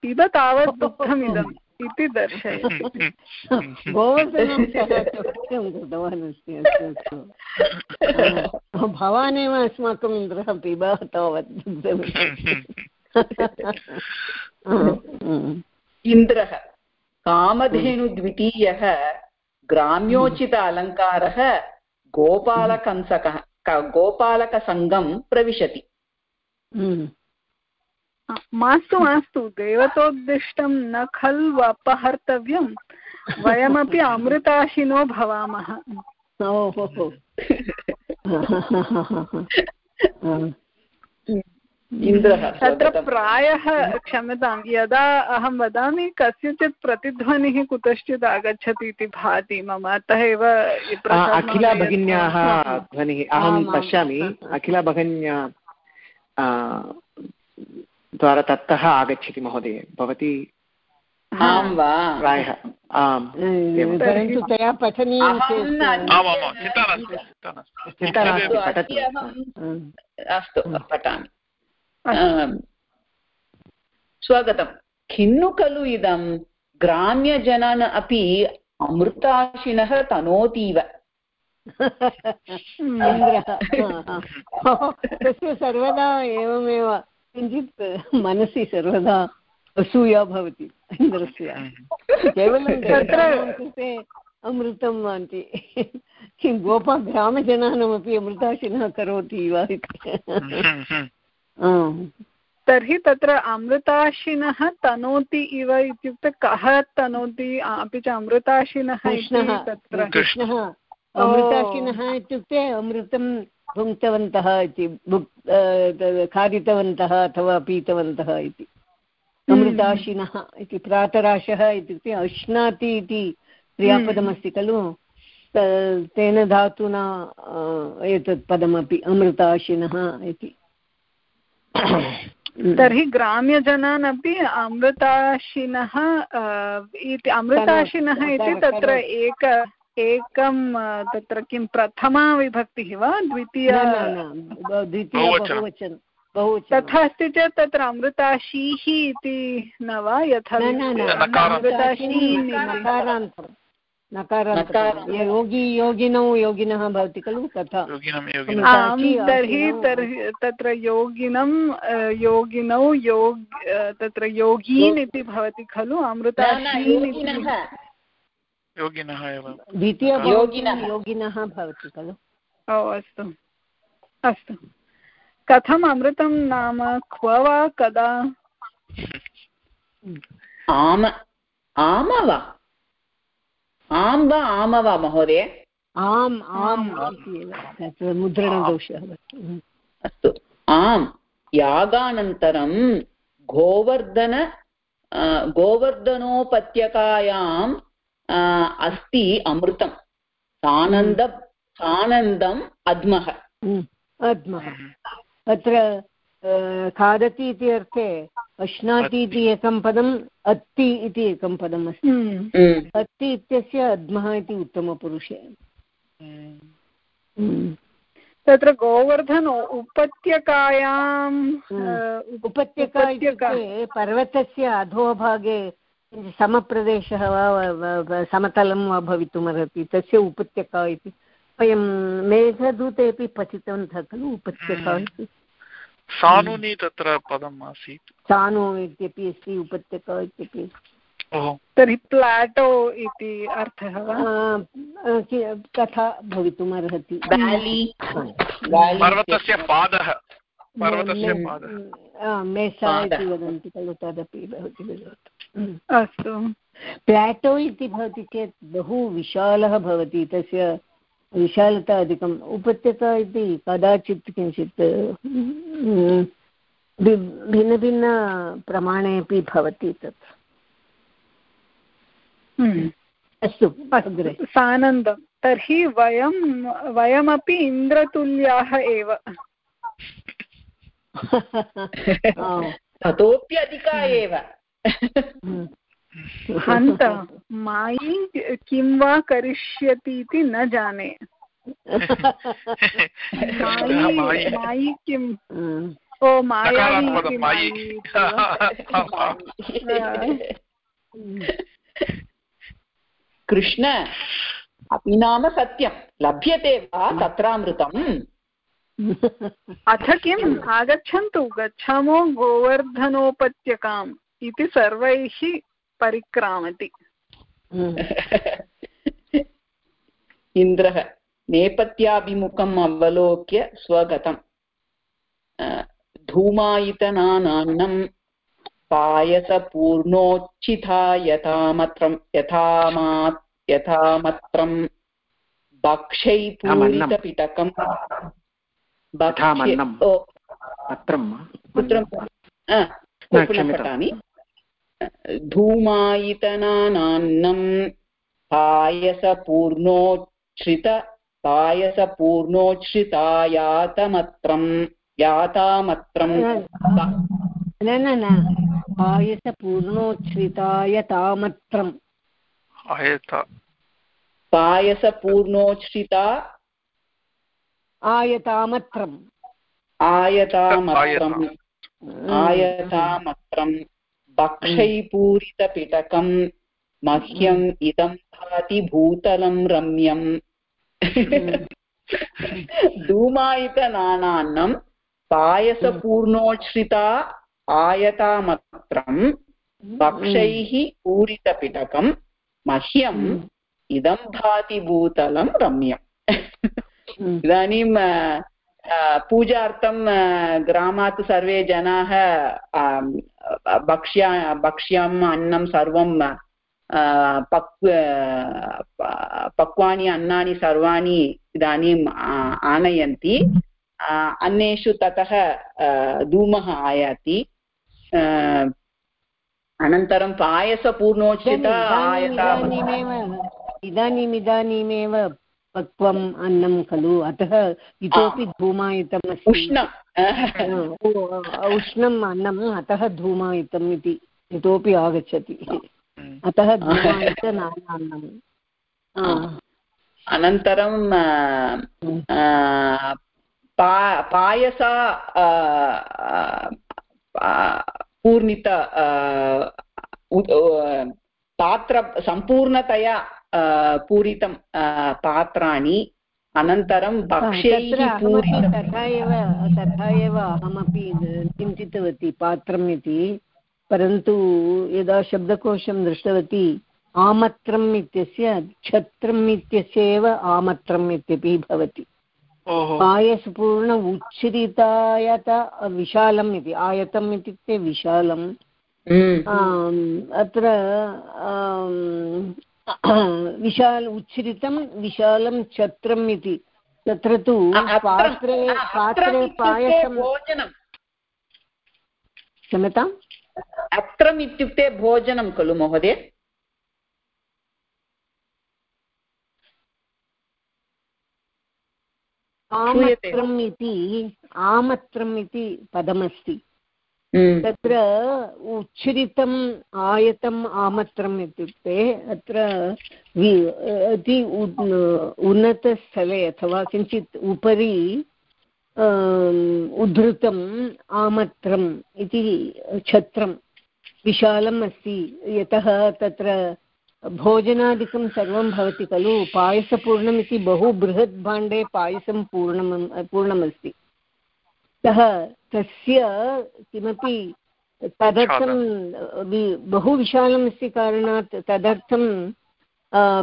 पिब तावत् दुग्धमिदम् इति दर्शयति। कृतवान् अस्ति अस्तु। अस्तु भवानेव अस्माकम् इन्द्रः पिब तावत् दुग्धम् इन्द्रः कामधेनुद्वितीयः ग्राम्योचित अलङ्कारः गोपालकंसकः। गोपालकसङ्गं प्रविशति। मास्तु मास्तु देवतोद्दिष्टं न खल्व अपहर्तव्यं वयमपि अमृताशिनो भवामः। ओहो। इन्द्रः तत्र प्रायः क्षम्यतां यदा अहं वदामि कस्यचित् प्रतिध्वनिः कुतश्चित् आगच्छति इति भाति मम अतः एव अखिला भगिन्याः ध्वनिः अहं पश्यामि अखिला भगिन्या द्वारा ततः आगच्छति महोदय भवती आं वा प्रायः आम् परन्तु तया पठनीयं चेत् चिन्ता नास्ति चिन्ता नास्ति पठतु अस्तु पठामि स्वागतं खिन्नु खलु इदं? ग्राम्यजनान् अपि अमृताशिनः तनोतीव। तस्य सर्वदा एवमेव। किञ्चित् मनसि सर्वदा असूया भवति इन्द्रस्य। केवलं कृते अमृतं वान्ति किं गोपा ग्रामजनानमपि अमृताशिनः करोति वा इति तर्हि तत्र अमृताशिनः तनोति इव इत्युक्ते कः तनोति? अपि च अमृताशिनः तत्र। कृष्णः। अमृताशिनः इत्युक्ते अमृतं भुङ्क्तवन्तः इति खादितवन्तः अथवा पीतवन्तः इति। अमृताशिनः इति प्रातराशः इत्युक्ते अश्नाति इति क्रियापदमस्ति खलु। तेन धातुना एतत् पदमपि अमृताशिनः इति। तर्हि ग्राम्यजनान् अपि अमृताशिनः इति अमृताशिनः इति तत्र एक एकं तत्र किं प्रथमा विभक्तिः वा? द्वितीया तथा अस्ति चेत् तत्र अमृताशीः इति न वा? यथा अमृताशी योगी योगिनौ योगिनः भवति खलु तथा। आं तर्हि तर्हि तत्र योगिनं योगिनौ योग तत्र योगीन् इति भवति खलु अमृताशीन् योगिनः। एव। द्वितीय योगिनः भवति खलु। ओ अस्तु। अस्तु। कथम् अमृतं नाम? क्व वा? कदा? आम आम वा? आं वा आम वा महोदय आम्। आम्। मुद्रणदोषः अस्तु। आम् यागानन्तरं गोवर्धन गोवर्धनोपत्यकायाम् अस्ति अमृतं सानन्द सानन्दम् अद्मः। अद्मः। अत्र खादति इति अर्थे अश्नाति इति एकं पदम् अत्ति इति एकं पदम् अस्ति। अत्ति इत्यस्य अद्मः इति उत्तमपुरुषे। तत्र गोवर्धन उपत्यकायाम् उपत्यका इत्युक्ते पर्वतस्य अधोभागे समप्रदेशः वा समतलं वा भवितुमर्हति। तस्य उपत्यका इति। वयं मेघदूते अपि पठितवन्तः खलु उपत्यका इति। सानुनि तत्र पदम् आसीत्। सानु इत्यपि अस्ति उपत्यका इत्यपि तर्हि प्लाटो इति अर्थः वा? तथा भवितुम् अर्हति। पर्वतस्य पादः। मेसा इति वदन्ति खलु तदपि भवति अस्तु। प्लाटो इति भवति चेत् बहु विशालः भवति तस्य विशालता अधिकम्। उपत्यका इति कदाचित् किञ्चित् भिन्नभिन्नप्रमाणे अपि भवति तत्। अस्तु अग्रे। सानन्दं। तर्हि वयं वयमपि इन्द्रतुल्याः एव। ततोपि अधिका एव। हन्त मायी किं वा करिष्यति इति न जाने। मायी किम् ओ मायावी कृष्ण अपि नाम सत्यं। लभ्यते वा तत्रामृतम्? अथ किम् आगच्छन्तु गच्छामो गोवर्धनोपत्यकाम् इति सर्वैः परिक्रामति। इन्द्रः नेपथ्याभिमुखम् अवलोक्य स्वगतम्। धूमायितनानान्नं पायसपूर्णोच्चिता यथामत्रं यथामात् यथामत्रं भक्षैपूरितपिटकं पठामि। धूमायितनानान्नं पायसपूर्णोच्छ्रित पायसपूर्णोच्छ्रितायातमत्रं यातामत्रं न न न पायसपूर्णोच्छ्रिताय तामत्रम् पायसपूर्णोच्छ्रिता आयतामत्रम् आयतामत्रम् आयतामत्रं। भक्षैपूरितपिटकं मह्यम् इदं भाति भूतलं रम्यम् धूमायितनानान्नं पायसपूर्णोच्छ्रिता आयतामत्रं भक्षैः पूरितपिटकं मह्यम् इदं भाति भूतलं रम्यम्। इदानीं पूजार्थं ग्रामात् सर्वे जनाः भक्ष्या भक्ष्यम् अन्नं सर्वं पक् पक्वानि अन्नानि सर्वाणि इदानीम् आनयन्ति. अन्येषु ततः धूमः आयाति. अनन्तरं पायसपूर्णोचित इदानीम् इदानीमेव पक्वम् अन्नं खलु? अतः इतोपि धूमायुतम् उष्णम् उष्णम् अन्नम् अतः धूमायुतम् इति। इतोपि आगच्छति। अतः धूमायुतनान्नम् अनन्तरं पायसा पूर्णित पात्र सम्पूर्णतया पूरितं पात्राणि अनन्तरं तथा एव तथा एव अहमपि चिन्तितवती पात्रम् इति। परन्तु यदा शब्दकोशं दृष्टवती आमत्रम् इत्यस्य छत्रम् इत्यस्य एव आमत्रम् इत्यपि भवति। पायसपूर्ण उच्छ्रितायत विशालम् इति आयतम् इत्युक्ते विशालम्। अत्र विशाल उच्छ्रितं विशालं छत्रम् इति तत्र तु पात्रे पात्रे पायसं क्षम्यताम् अत्रम् इत्युक्ते भोजनं खलु महोदय आमत्रम् इति आमत्रम् इति पदमस्ति हम्म। तत्र उच्छ्रितम् आयतम् आमत्रम् इत्युक्ते अत्र अति उन्नतस्थले अथवा किञ्चित् उपरि उद्धृतम् आमत्रम् इति छत्रं विशालम् अस्ति। यतः तत्र भोजनादिकं सर्वं भवति खलु। पायसपूर्णम् इति बहु बृहत् भाण्डे पायसं पूर्णम्, पूर्णमस्ति। सः तस्य किमपि तदर्थं बहु विशालमस्ति कारणात् तदर्थं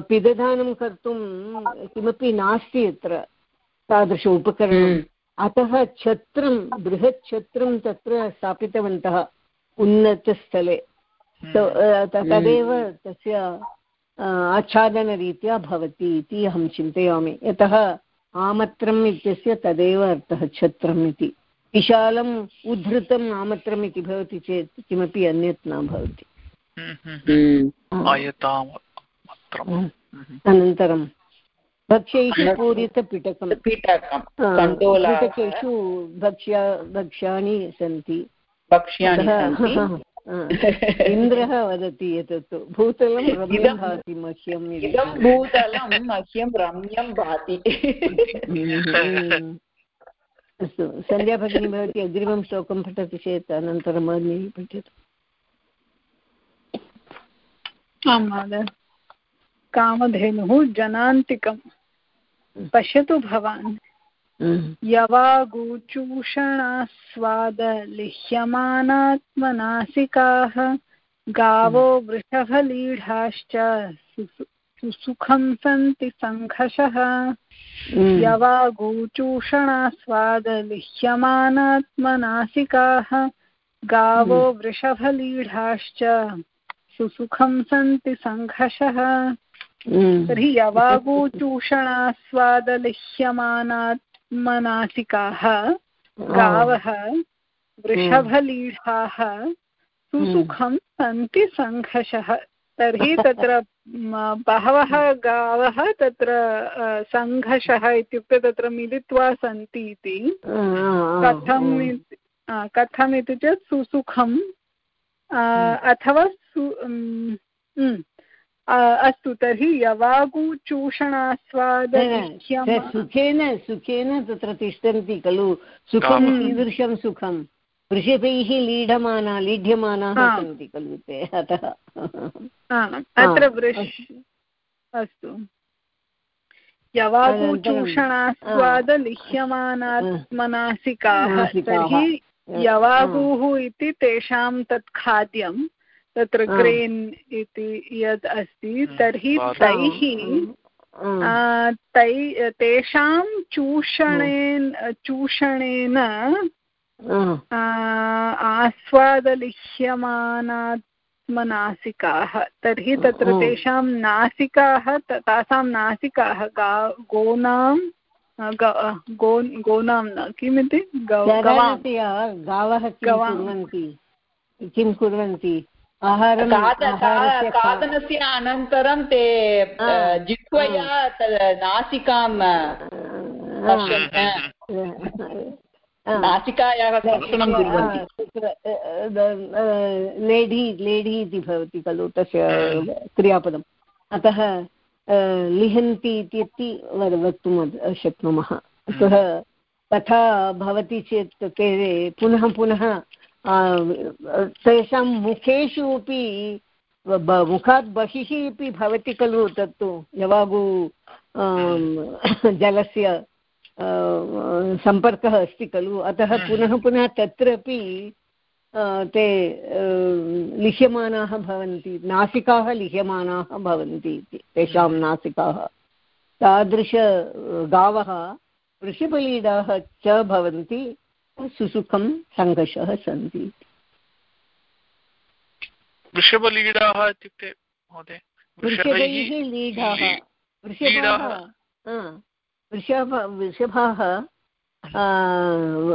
पिदधानं कर्तुं किमपि नास्ति अत्र तादृश उपकरणम्। हम्म। अतः छत्रं बृहत् छत्रं तत्र स्थापितवन्तः उन्नतस्थले। हम्म। तदेव तस्य आच्छादनरीत्या भवति इति अहं चिन्तयामि। यतः आमत्रम् इत्यस्य तदेव अर्थः छत्रम् इति। विशालम् उद्धृतम् आमत्रम् इति भवति चेत् किमपि अन्यत् न भवति। अनन्तरं भक्ष्यैः पूरितपिटकं पिटकेषु भक्ष्या भक्ष्याणि सन्ति। इन्द्रः वदति एतत् भूतलं रम्यं भाति मह्यम् इदं। भूतलं मह्यं रम्यं भाति। अस्तु सन्ध्या भगिनी भवती अग्रिमं श्लोकं पठति चेत् अनन्तरं भगिनी पठतु। आं महोदय। कामधेनुः जनान्तिकं। पश्यतु भवान्। यवागुचूषणास्वादलिह्यमानात्मनासिकाः गावो वृषभलीढाश्च सुसुखं सन्ति सङ्घषः यवागुचूषणास्वादलिह्यमानात्मनासिकाः गावो वृषभलीढाश्च सुसुखं सन्ति सङ्घषः तर्हि यवागुचूषणास्वादलिह्यमानात्मनासिकाः गावः वृषभलीढाः सुसुखं सन्ति सङ्घषः तर्हि तत्र बहवः गावः तत्र सङ्घर्षः इत्युक्ते तत्र मिलित्वा सन्ति इति। कथम् कथम् इति चेत् सुसुखम्। अथवा सु अस्तु तर्हि यवागुचूषणास्वाद सुखेन सुखेन तत्र तिष्ठन्ति खलु। सुखं कीदृशं सुखं वृषभैः लीढमाना लीढ्यमानाः सन्ति खलु ते अतः। अत्र अस्तु। यवागुचूषणास्वादलिह्यमानात्मनासिकाः तर्हि यवागुः इति तेषां तत् खाद्यं तत्र ग्रेन् इति यद् अस्ति तर्हि तैः तै तेषां चूषणेन चूषणेन आस्वादलिह्यमानात्मनासिकाः। तर्हि तत्र तेषां नासिकाः तासां नासिकाः गा गोनां गोनां न किमिति? किं कुर्वन्ति? खादनस्य अनन्तरं ते जिह्वया नासिकां नासिकायाः स्पर्शनं कुर्वन्ति. लेढी लेढी इति भवति खलु तस्य क्रियापदम्। अतः लिहन्ति इति वक्तुं शक्नुमः। अतः तथा भवति चेत् ते पुनः पुनः तेषां मुखेषु अपि मुखात् बहिः अपि भवति खलु तत्तु। यवागु जलस्य सम्पर्कः अस्ति खलु? अतः पुनः पुनः तत्रापि ते लिह्यमानाः भवन्ति नासिकाः लिह्यमानाः भवन्ति इति तेषां नासिकाः। तादृश गावः वृषभलीडाः च भवन्ति सुसुखं सङ्घर्षः सन्ति वृषभलीडाः इत्युक्ते महोदय वृषभैः लीडाः वृषभाः वृषभ वृषभाः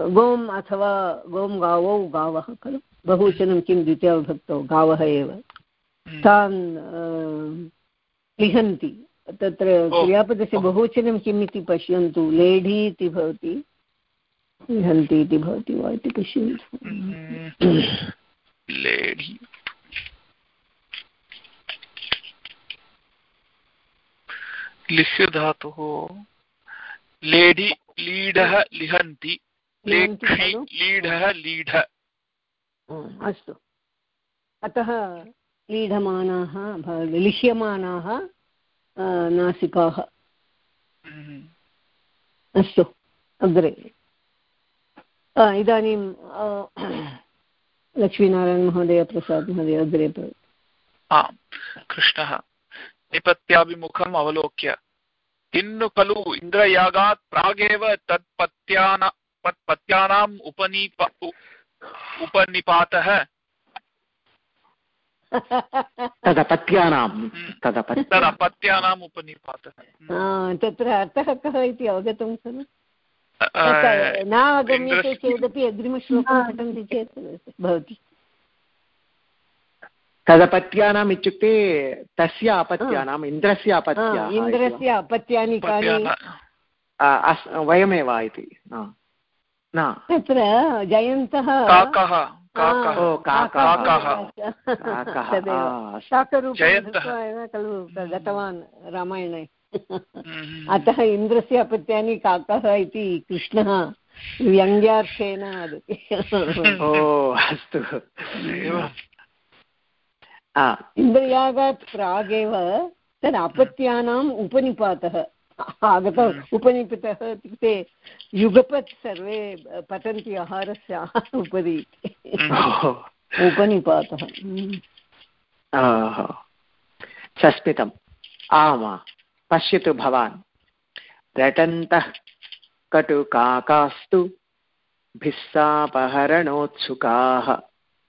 गोम् अथवा गों गावौ गावः खलु? बहुवचनं किं द्वितीयविभक्तौ? गावः एव। हम्म। तान् लिहन्ति। तत्र क्रियापदस्य बहुवचनं किम् इति पश्यन्तु। लेढी इति भवति। लिहन्ति इति भवति वा इति पश्यन्तु। हम्म। लेढी लिह्य धातुः लेढि लीढः लिहन्ति लीढः। लीढ अस्तु। अतः लीढमानाः लिह्यमानाः नासिकाः। हम्म। अस्तु अग्रे। इदानीं लक्ष्मीनारायणमहोदय प्रसाद् महोदय अग्रे आम् कृष्णः। निपत्याभिमुखम् अवलोक्य। किन्नु खलु इन्द्रयागात् प्रागेव तत्पत्यान पत्यानाम् उपनीप उपनिपातः। तदपत्यानां तदपत्यानाम् उपनिपातः। तत्र अर्थः कः इति अवगतं खलु? न अवगम्यते चेदपि अग्रिमश्लोकं पठन्ति चेत् भवति। तदपत्यानाम् इत्युक्ते तस्य अपत्यानाम् इन्द्रस्य अपत्या इन्द्रस्य अपत्यानि कानि? वयमेव इति। तत्र जयन्तः खलु गतवान् रामायणे। हम्म। अतः इन्द्रस्य अपत्यानि काकः इति कृष्णः व्यङ्ग्यार्थेन वदति ओ अस्तु। इन्द्रयागात् प्रागेव तद् अपत्यानाम् उपनिपातः आगत उपनिपतः इत्युक्ते युगपत् सर्वे पतन्ति आहारस्य उपरि उपनिपातः सस्मितम् आमा पश्यतु भवान् रटन्तः कटुकाकास्तु भिस्सापहरणोत्सुकाः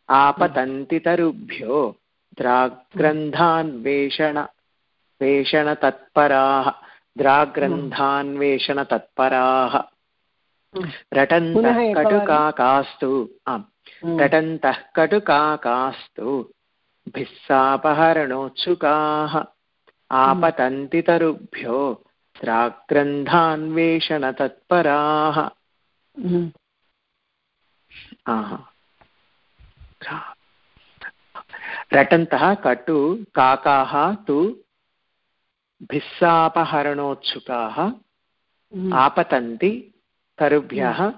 आपतन्ति तरुभ्यो द्राग्रन्थान्वेषण वेषणतत्पराः द्राग्रन्थान्वेषणतत्पराः। रटन्तः कटुकाकास्तु आम् रटन्तः कटुकाकास्तु भिस्सापहरणोत्सुकाः आपतन्ति तरुभ्यो द्राग्रन्थान्वेषणतत्पराः रटन्तः कटु काकाः तु भिस्सापहरणोत्सुकाः आपतन्ति तरुभ्यः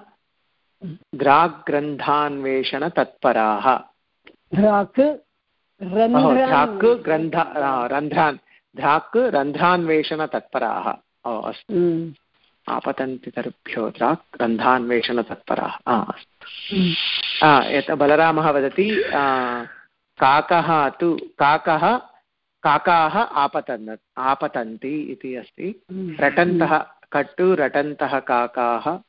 ग्रन्थ रन्ध्रान् द्राक् रन्ध्रान्वेषणतत्पराः। अस्तु। आपतन्ति तरुभ्यो द्राक् रन्ध्रान्वेषणतत्पराः। अस्तु। यत् बलरामः वदति काकः तु काकः काकाः आपतन् आपतन्ति इति अस्ति। रटन्तः कट्टु रटन्तः काकाः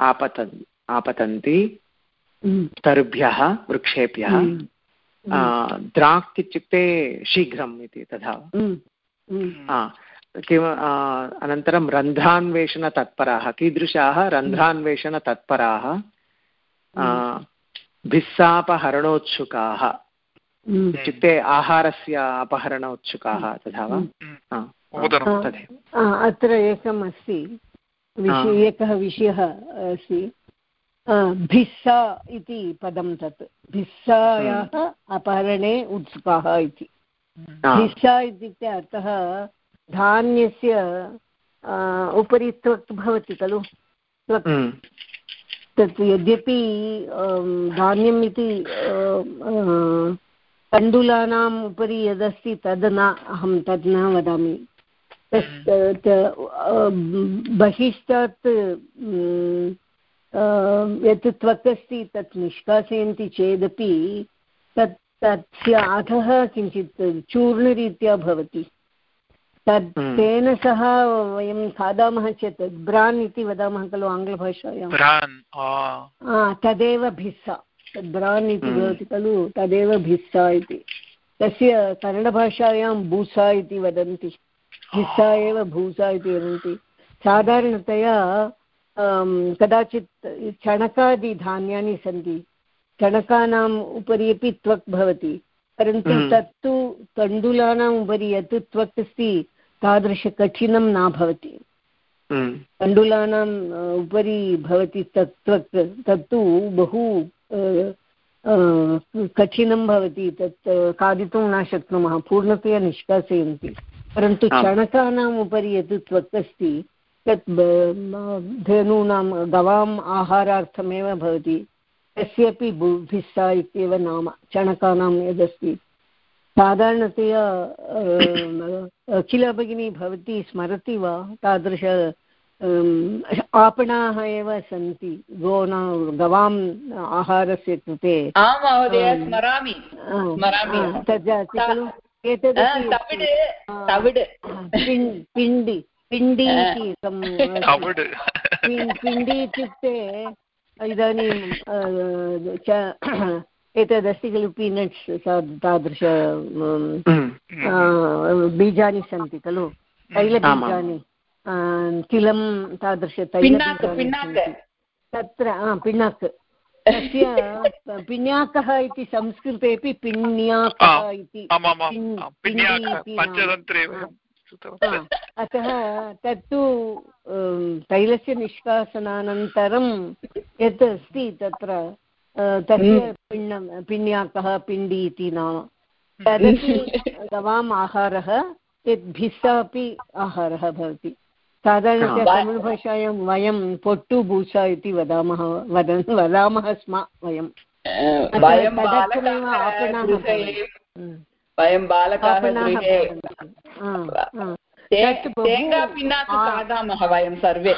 आपतन् आपतन्ति। तरुभ्यः वृक्षेभ्यः। द्राक् इत्युक्ते शीघ्रम् इति तथा। किम् अनन्तरं रन्ध्रान्वेषणतत्पराः कीदृशाः? रन्ध्रान्वेषणतत्पराः। भिस्सापहरणोत्सुकाः। इत्युक्ते आहारस्य अपहरणोत्सुकाः तथा वा? अत्र एकम् अस्ति। एकः विषयः अस्ति। भिस्सा इति पदं तत्। भिस्सायाः अपहरणे उत्सुकाः इति। भिस्सा इत्युक्ते अर्थः धान्यस्य उपरि त्वक् भवति खलु? त्वक् तत् यद्यपि धान्यम् इति तण्डुलानाम् उपरि यदस्ति तद् न अहं तद् न वदामि। बहिष्टात् यत् त्वक् अस्ति तत् निष्कासयन्ति चेदपि तत् तस्य अधः किञ्चित् चूर्णरीत्या भवति। तत् तेन सह वयं खादामः चेत् ब्रान् इति वदामः खलु आङ्ग्लभाषायां। तदेव भिस्सा। ब्रान् इति भवति खलु तदेव भिस्सा इति। तस्य कन्नडभाषायां भूसा इति वदन्ति। भिस्सा एव भूसा इति वदन्ति। साधारणतया कदाचित् चणकादिधान्यानि सन्ति। चणकानाम् उपरि अपि त्वक् भवति। परन्तु तत्तु तण्डुलानाम् उपरि यत् त्वक् अस्ति तादृशकठिनं न भवति। तण्डुलानाम् उपरि भवति तत् त्वक् तत्तु बहु कठिनं भवति तत् खादितुं न शक्नुमः पूर्णतया निष्कासयन्ति। परन्तु चणकानाम् उपरि यत् त्वक् अस्ति तत् धेनूनां गवाम् आहारार्थमेव भवति। तस्यपि बुभिस्सा इत्येव नाम चणकानां यदस्ति। साधारणतया किल भगिनी भवती स्मरति वा? तादृश आपणाः एव सन्ति गोना गवाम् आहारस्य कृते। तद् अस्ति खलु? एतदपि पिण्डि पिण्डि इति पिण्डि इत्युक्ते इदानीं एतदस्ति खलु पीनट्स् तादृश बीजानि सन्ति खलु? तैलबीजानि। तिलं तादृश तत्र पिण्णाक् तस्य पिण्याकः इति संस्कृतेपि पिण्याकः इति अतः तत्तु तैलस्य निष्कासनानन्तरं यत् अस्ति तत्र तस्य पिण्ड पिण्याकः पिण्डि इति नाम तदपि गवाम् आहारः यत् भिस्सा अपि आहारः भवति साधारणतया तमिळ्भाषायां वयं पोट्टु भूषा इति वदामः वदन् वदामः स्म वयं। तदर्थमेव आपणाः वयं बालकाः तेङ्गापिन्नाकं खादामः वयं सर्वे।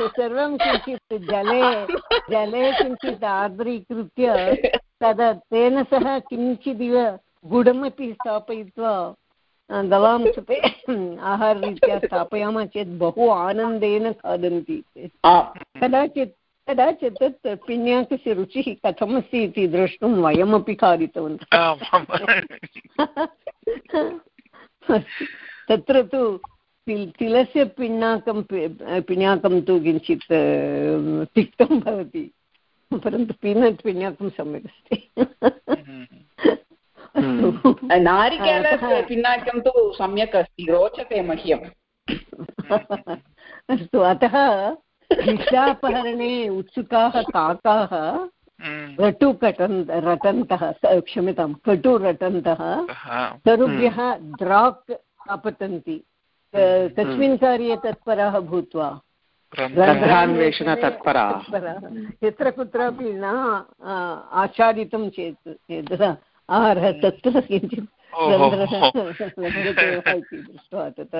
सर्वं किञ्चित् जले जले किञ्चित् आर्द्रीकृत्य तदा तेन सह किञ्चिदिव गुडमपि स्थापयित्वा गवां कृते आहाररीत्या स्थापयामः चेत् बहु आनन्देन खादन्ति। कदाचित् कदाचित् तत् पिन्याकस्य रुचिः कथमस्ति इति द्रष्टुं वयमपि खादितवन्तः। तत्र तु तिल् तिलस्य पिण्णाकं पिण्याकं तु किञ्चित् तिक्तं भवति। परन्तु पीनट् पिण्याकं सम्यक् अस्ति नारिकेलस्य पिन्नाकं तु सम्यक् अस्ति रोचते मह्यम् अस्तु अतः दिशापहरणे उत्सुकाः काकाः रटु कटन् रटन्तः क्षम्यतां कटु रटन्तः तरुभ्यः द्राक् आपतन्ति। कस्मिन् कार्ये तत्पराः भूत्वा। यत्र कुत्रापि न आच्छादितं चेत् आहारः तत्र किञ्चित् इति दृष्ट्वा तत्र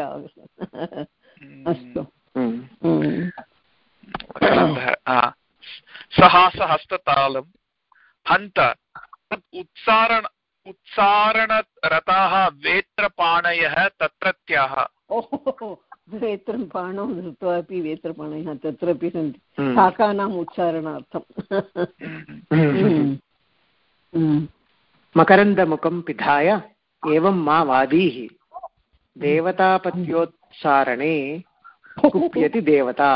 अस्तु। सहासहस्ततालं हन्त। उत्सारण उत्सारणरताः वेत्रपाणयः तत्रत्याः। वेत्रं पाणौ धृत्वा अपि वेत्रपाणयः तत्रापि सन्ति। शाकानाम् उच्चारणार्थम् मकरन्दमुखं पिधाय एवं मा वादीः देवतापत्योत्सारणे कुप्यति देवता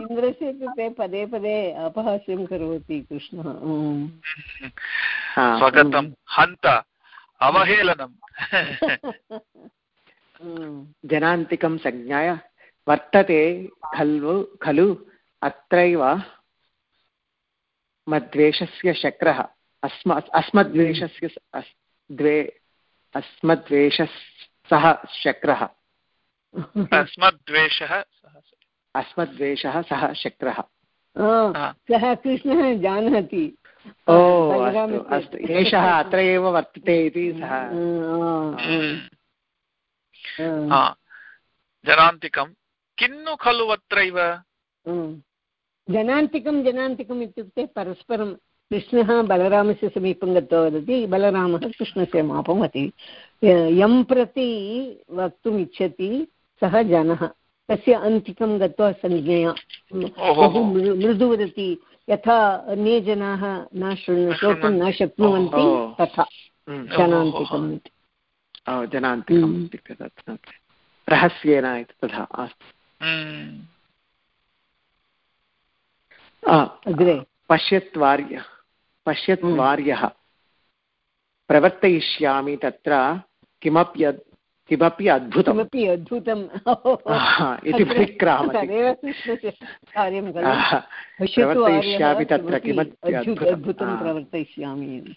इन्द्रस्य कृते पदे पदे अपहास्यं करोति कृष्णः स्वगतं हन्त अवहेलनम् जनान्तिकं संज्ञाय वर्तते खलु खलु अत्रैव मद्वेषस्य शक्रः। अस्म अस्मद्वेषस्य द्वे अस्मद्वेषः सः शक्रः। अस्मद्वेषः अस्मद्वेषः सः शक्रः। सः कृष्णः जानाति ओ अस्तु अस्तु। एषः अत्र एव वर्तते इति सः। जनान्तिकं। किन्नु खलु अत्रैव? जनान्तिकं जनान्तिकम् इत्युक्ते परस्परं कृष्णः बलरामस्य समीपं गत्वा वदति बलरामः कृष्णस्य मापं वदति। यं प्रति वक्तुम् इच्छति सः जनः। तस्य अन्तिकं गत्वा संज्ञया। बहु मृदु वदति यथा अन्ये जनाः न शृण् श्रोतुं न शक्नुवन्ति तथा। जनान्तिकम् इति। जनान्तिकं रहस्येन इति तथा अस्तु। अग्रे पश्यत्वार्य पश्यत्वार्यः। प्रवर्तयिष्यामि तत्र किमपि किमपि अद्भुतमपि अद्भुतम्? इति प्रवर्तयिष्यामि तत्र किमपि अद्भुतं प्रवर्तयिष्यामि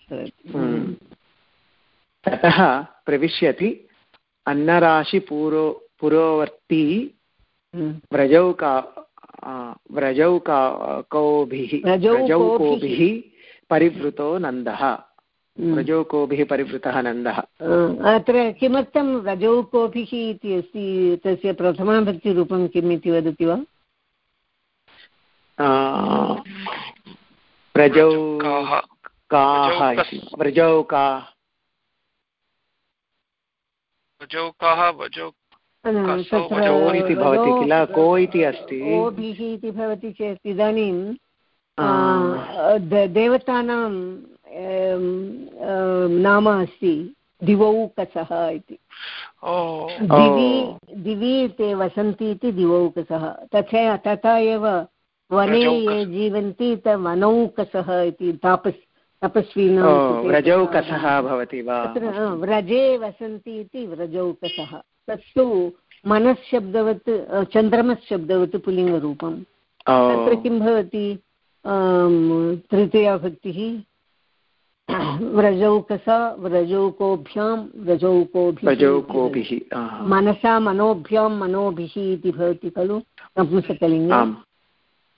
ततः प्रविश्यति अन्नराशिपुरो पुरोवर्ती व्रजौका व्रजौका कौभिः व्रजौकोभिः परिवृतो नन्दः। रजोकोभिः परिवृतः नन्दः। अत्र किमर्थं रजोकोभिः इति अस्ति? तस्य प्रथमाभक्तिरूपं किम् इति वदति वा? व्रजौकाः व्रजौका व्रजौकाः इति भवति किल? को इति अस्ति? ओभिः इति भवति चेत् इदानीं देवतानां नाम अस्ति दिवौकसः इति। दिवि दिवि ते वसन्ति इति दिवौकसः तथा तथा एव वने ये जीवन्ति त वनौकसः इति तापस् तपस्विनां व्रजौकसः भवति वा? व्रजे वसन्ति इति व्रजौकसः तत्तु मनःशब्दवत् चन्द्रमशब्दवत् पुल्लिङ्गरूपं तत्र किं भवति? तृतीयाभक्तिः। व्रजौकसा व्रजौकोभ्यां व्रजौकोभिः। मनसा मनोभ्यां मनोभिः इति भवति खलु नपुंसकलिङ्गं।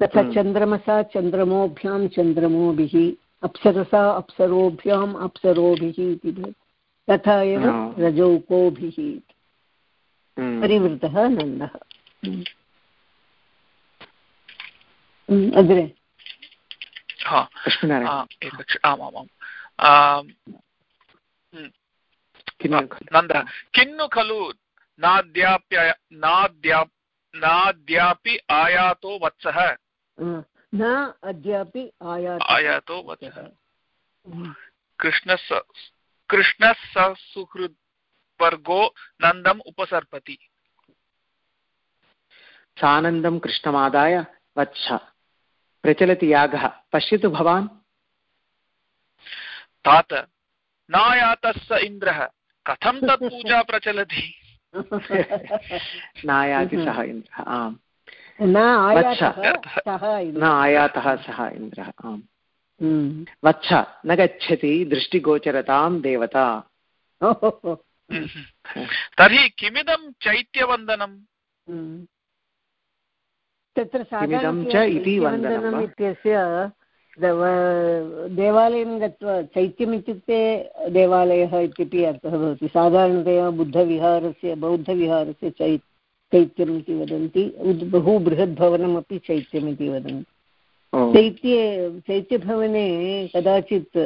तथा चन्द्रमसा चन्द्रमोभ्यां चन्द्रमोभिः अप्सरसा अप्सरोभ्याम् अप्सरोभिः इति भवति। तथा एव रजौकोभिः हम्म। परिवृतः नन्दः। हम्म। हम्म, अग्रे नन्दः। किन्नु खलु? नाद्याप्य नाद्याप् नाद्यापि आयातो वत्सः। न अद्यापि आयातो वत्सः। कृष्णः कृष्णः सुहृद् वर्गो नन्दम् उपसर्पति। सानन्दं कृष्णमादाय वत्स। प्रचलति यागः। पश्यतु भवान्। तात नायातः स इन्द्रः कथं तत् पूजा प्रचलति? नायाति सः इन्द्रः आम्। न आयातः सः इन्द्रः। आम्। हम्म। वत्स न गच्छति दृष्टिगोचरतां देवता। तर्हि किमिदं चैत्यवन्दनम्। तत्र वन्दनम्? इत्यस्य देवालयं गत्वा चैत्यम् इत्युक्ते देवालयः इत्यपि अर्थः भवति। साधारणतया बुद्धविहारस्य बौद्धविहारस्य चै चैत्यम् इति वदन्ति बहु बृहद्भवनमपि चैत्यम् इति वदन्ति चैत्ये चैत्यभवने कदाचित्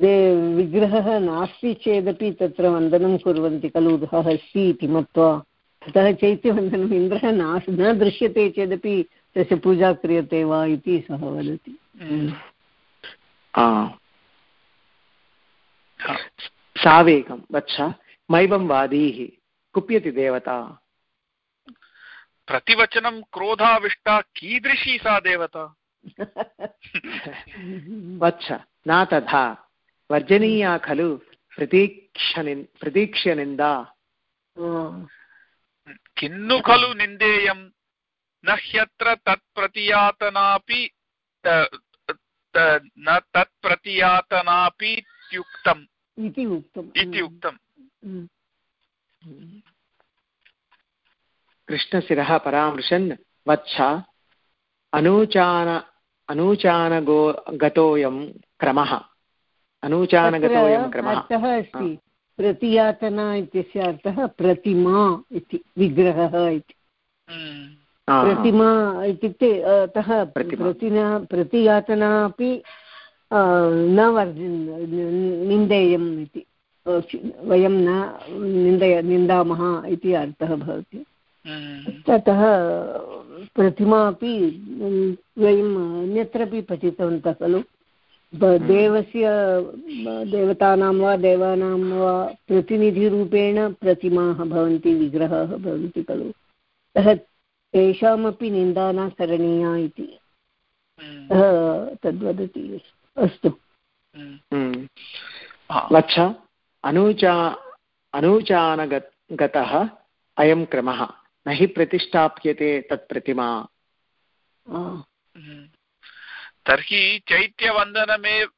विग्रहः नास्ति चेदपि तत्र वन्दनं कुर्वन्ति खलु गृहः अस्ति इति मत्वा। अतः चैत्यवन्दनम् इन्द्रः नास् न दृश्यते चेदपि तस्य पूजा क्रियते वा इति सः वदति। सावेकं वत्स। मैवं वादीः कुप्यति देवता। प्रतिवचनं क्रोधाविष्टा कीदृशी सा देवता? वत्स न तथा। वर्जनीया खलु प्रतीक्षनि प्रतीक्ष्यनिन्दा। किन्नु खलु निन्देयं न ह्यत्र तत्प्रतियातनापि न तत्प्रतियातनापि इत्युक्तम्। इति उक्तम् इति उक्तम् कृष्णशिरः परामृशन् वत्स। अनूचान अनूचानगो गतोऽयं क्रमः। अनूचानगतोऽयं क्रमः। अर्थः अस्ति। प्रतियातना इत्यस्य अर्थः प्रतिमा इति विग्रहः इति। प्रतिमा इत्युक्ते अतः प्रतिना प्रतियातना अपि न वर्ज निन्देयम् इति। वयं न निन्दय निन्दामः इति अर्थः भवति। ततः प्रतिमा अपि वयं अन्यत्रापि पठितवन्तः खलु। देवस्य देवतानां वा देवानां वा प्रतिनिधिरूपेण प्रतिमाः भवन्ति विग्रहाः भवन्ति खलु। अतः तेषामपि निन्दा न करणीया इति। तद्वदति। अस्तु। वत्स अनूचा अनूचानगतः अयं क्रमः। न हि प्रतिष्ठाप्यते तत् प्रतिमा। तर्हि चैत्यवन्दनमेव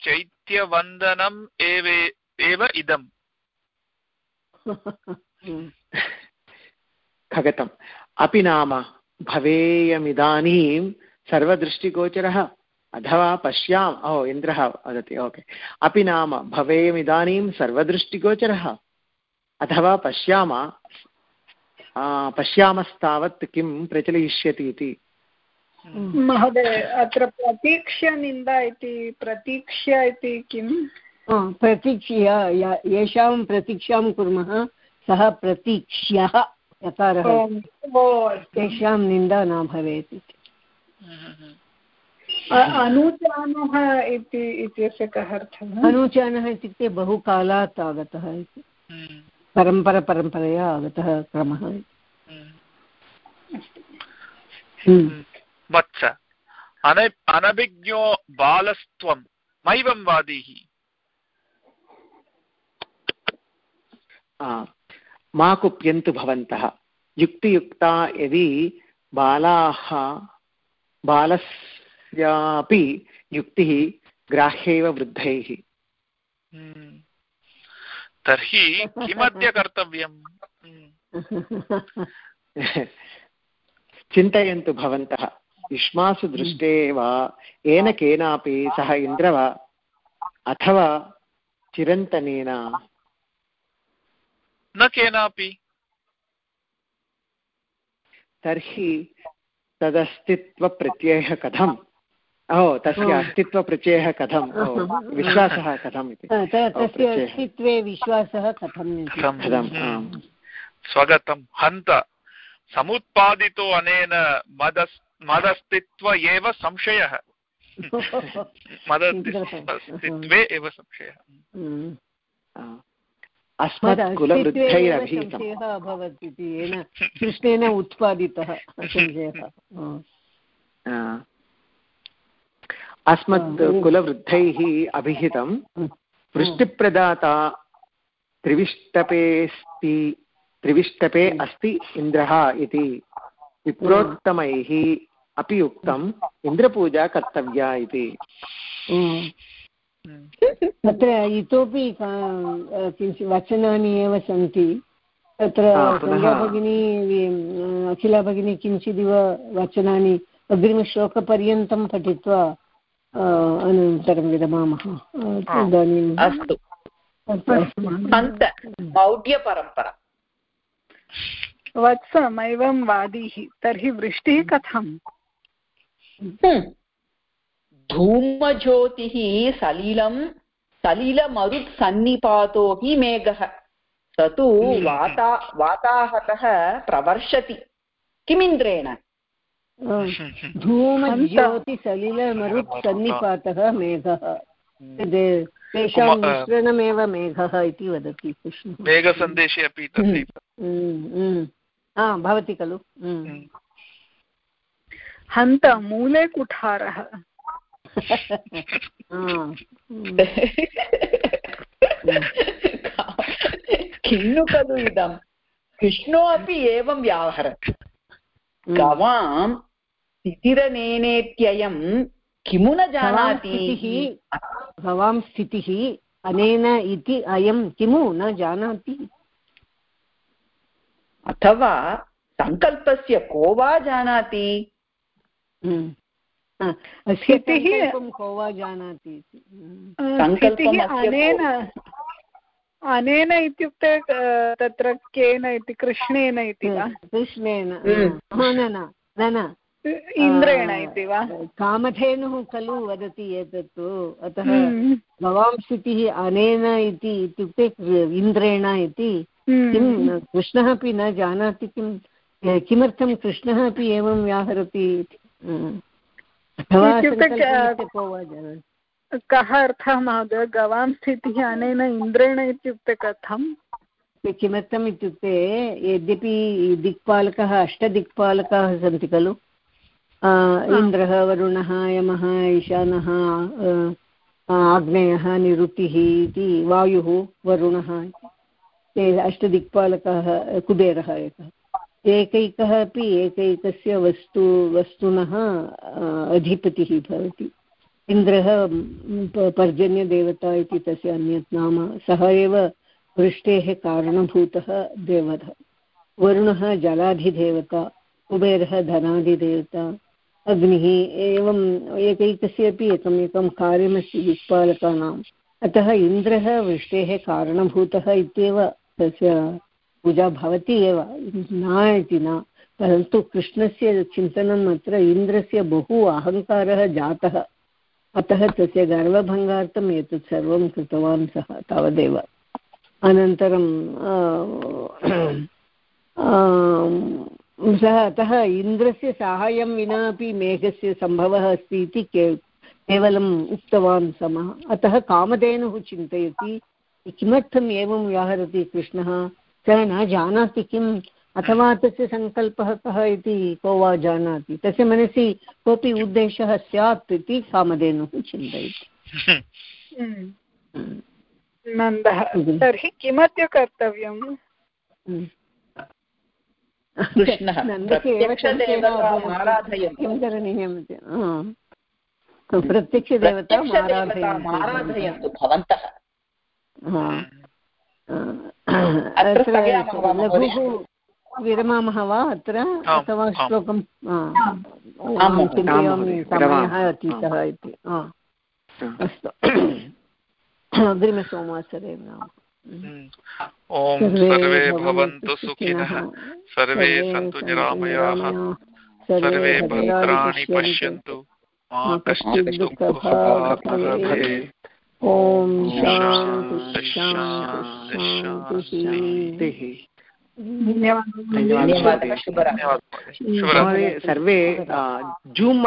चैत्यवन्दनम् एव एव इदम्। खगतम्। अपि नाम भवेयमिदानीं सर्वदृष्टिगोचरः। अथवा पश्याम्। ओ, इन्द्रः वदति। ओके। अपि नाम भवेयमिदानीं सर्वदृष्टिगोचरः। अथवा पश्याम पश्यामस्तावत् किं प्रचलिष्यति इति। महोदय अत्र प्रतीक्ष्यनिन्दा इति प्रतीक्ष्य इति किं प्रतीक्ष्य येषां प्रतीक्षां कुर्मः सः प्रतीक्ष्यः चकारः तेषां निन्दा न भवेत् इति। अनुचानः इति इत्यस्य कः अर्थः? अनुचानः इत्युक्ते बहुकालात् आगतः इति। परम्परपरम्परया आगतः क्रमः वत्स अनभिज्ञो बालस्त्वं मैवं वादीः मा कुप्यन्तु भवन्तः। युक्तियुक्ता यदि बालाः बालस्यापि युक्तिः ग्राह्यैव वृद्धैः। हम्म। तर्हि किमद्य कर्तव्यम्? चिन्तयन्तु भवन्तः। युष्मासु दृष्टे वा येन केनापि सः इन्द्रः अथवा चिरन्तनेन न केनापि तर्हि तदस्तित्वप्रत्ययः कथम् ओ तस्य अस्तित्वप्रत्ययः कथं विश्वासः कथम् इति तस्य अस्तित्वे विश्वासः कथं कथं स्वगतं हन्त समुत्पादितो अनेन मदस् मदस्तित्व एव संशयः। मदस्तित्वे एव संशयः। अस्मत् कुलवृद्धैरभिहितम् अभवत् इति येन कृष्णेन उत्पादितः संशयः। अस्मत् कुलवृद्धैः अभिहितं वृष्टिप्रदाता त्रिविष्टपेस्ति त्रिविष्टपे अस्ति इन्द्रः इति। विप्रोत्तमैः अपि उक्तम् इन्द्रपूजा कर्तव्या इति। तत्र इतोपि किञ्चित् वचनानि एव सन्ति। तत्र भगिनी अखिला भगिनी किञ्चिदिव वचनानि अग्रिमश्लोकपर्यन्तं पठित्वा अनन्तरं विरमामः। इदानीम् अस्तु। मौढ्यपरम्परा वत्समैवं वादीः तर्हि वृष्टिः कथम्? हम्म। धूमज्योतिः सलिलं सलिलमरुत्सन्निपातो हि मेघः। स तु हम्म। वाता वाताहतः प्रवर्षति। किमिन्द्रेण? धूमज्योतिसलिलमरुत्सन्निपातः मेघः। तेषां मिश्रणमेव मेघः इति वदति कृष्ण। मेघसन्देशे अपि भवति खलु हन्त मूले कुठारः किन्नु खलु इदं कृष्णो अपि एवं व्याहरत् गवां स्थितिरनेनेत्ययं किमु न जानाति भवां स्थितिः अनेन इति अयं किमु न जानाति अथवा सङ्कल्पस्य को वा जानाति? स्थितिः को वा जानाति अनेन अनेन इत्युक्ते तत्र केन इति कृष्णेन इति वा? कृष्णेन। न न। इन्द्रेण इति वा कामधेनुः खलु वदति एतत्तु अतः भवां स्थितिः अनेन इति इत्युक्ते इन्द्रेण इति किं कृष्णः अपि न जानाति किं किमर्थं कृष्णः अपि एवं व्याहरति कः अर्थः महोदय गवां स्थितिः अनेन इन्द्रेण इत्युक्ते कथं किमर्थम् इत्युक्ते यद्यपि दिक्पालकः अष्टदिक्पालकाः सन्ति खलु इन्द्रः वरुणः यमः ईशानः आग्नेयः निरुतिः इति वायुः वरुणः ते अष्टदिक्पालकः कुबेरः एकः। एकैकः अपि एकैकस्य वस्तु वस्तुनः अधिपतिः भवति। इन्द्रः पर्जन्यदेवता इति तस्य अन्यत् नाम। सः एव वृष्टेः कारणभूतः देवः वरुणः जलाधिदेवता कुबेरः धनाधिदेवता अग्निः एवम् एकैकस्य अपि एकम् एकं कार्यमस्ति दिक्पालकानाम् अतः इन्द्रः वृष्टेः कारणभूतः इत्येव तस्य पूजा भवति एव। न इति न। परन्तु कृष्णस्य चिन्तनम् अत्र इन्द्रस्य बहु अहङ्कारः जातः। अतः तस्य गर्वभङ्गार्थम् एतत् सर्वं कृतवान् सः तावदेव। अनन्तरं सः अतः इन्द्रस्य साहाय्यं विना अपि मेघस्य सम्भवः अस्ति इति के केवलम् उक्तवान् समः। अतः कामधेनुः चिन्तयति किमर्थम् एवं व्याहरति कृष्णः? सः न जानाति किम्? अथवा तस्य सङ्कल्पः कः इति को वा जानाति? तस्य मनसि कोऽपि उद्देशः स्यात् इति कामधेनुः चिन्तयति। नन्दः तर्हि किमद्य कर्तव्यम्? कृष्णः किं करणीयम् इति प्रत्यक्षदेवतां आराधयन्तु भवन्तः विरमामः वा अत्र अथवा श्लोकं चिन्तयामि समयः अतीतः इति अस्तु अग्रिमसोमवासरे ॐ सर्वे भवन्तु सुखिनः। सर्वे सन्तु निरामयाः। सर्वे भद्राणि पश्यन्तु। मा कश्चित् दुःखभाग् ॐ शान्ति, शान्ति शान्तिः शान्तिः धन्यवादः शुभरात्रिः। सर्वे जूम्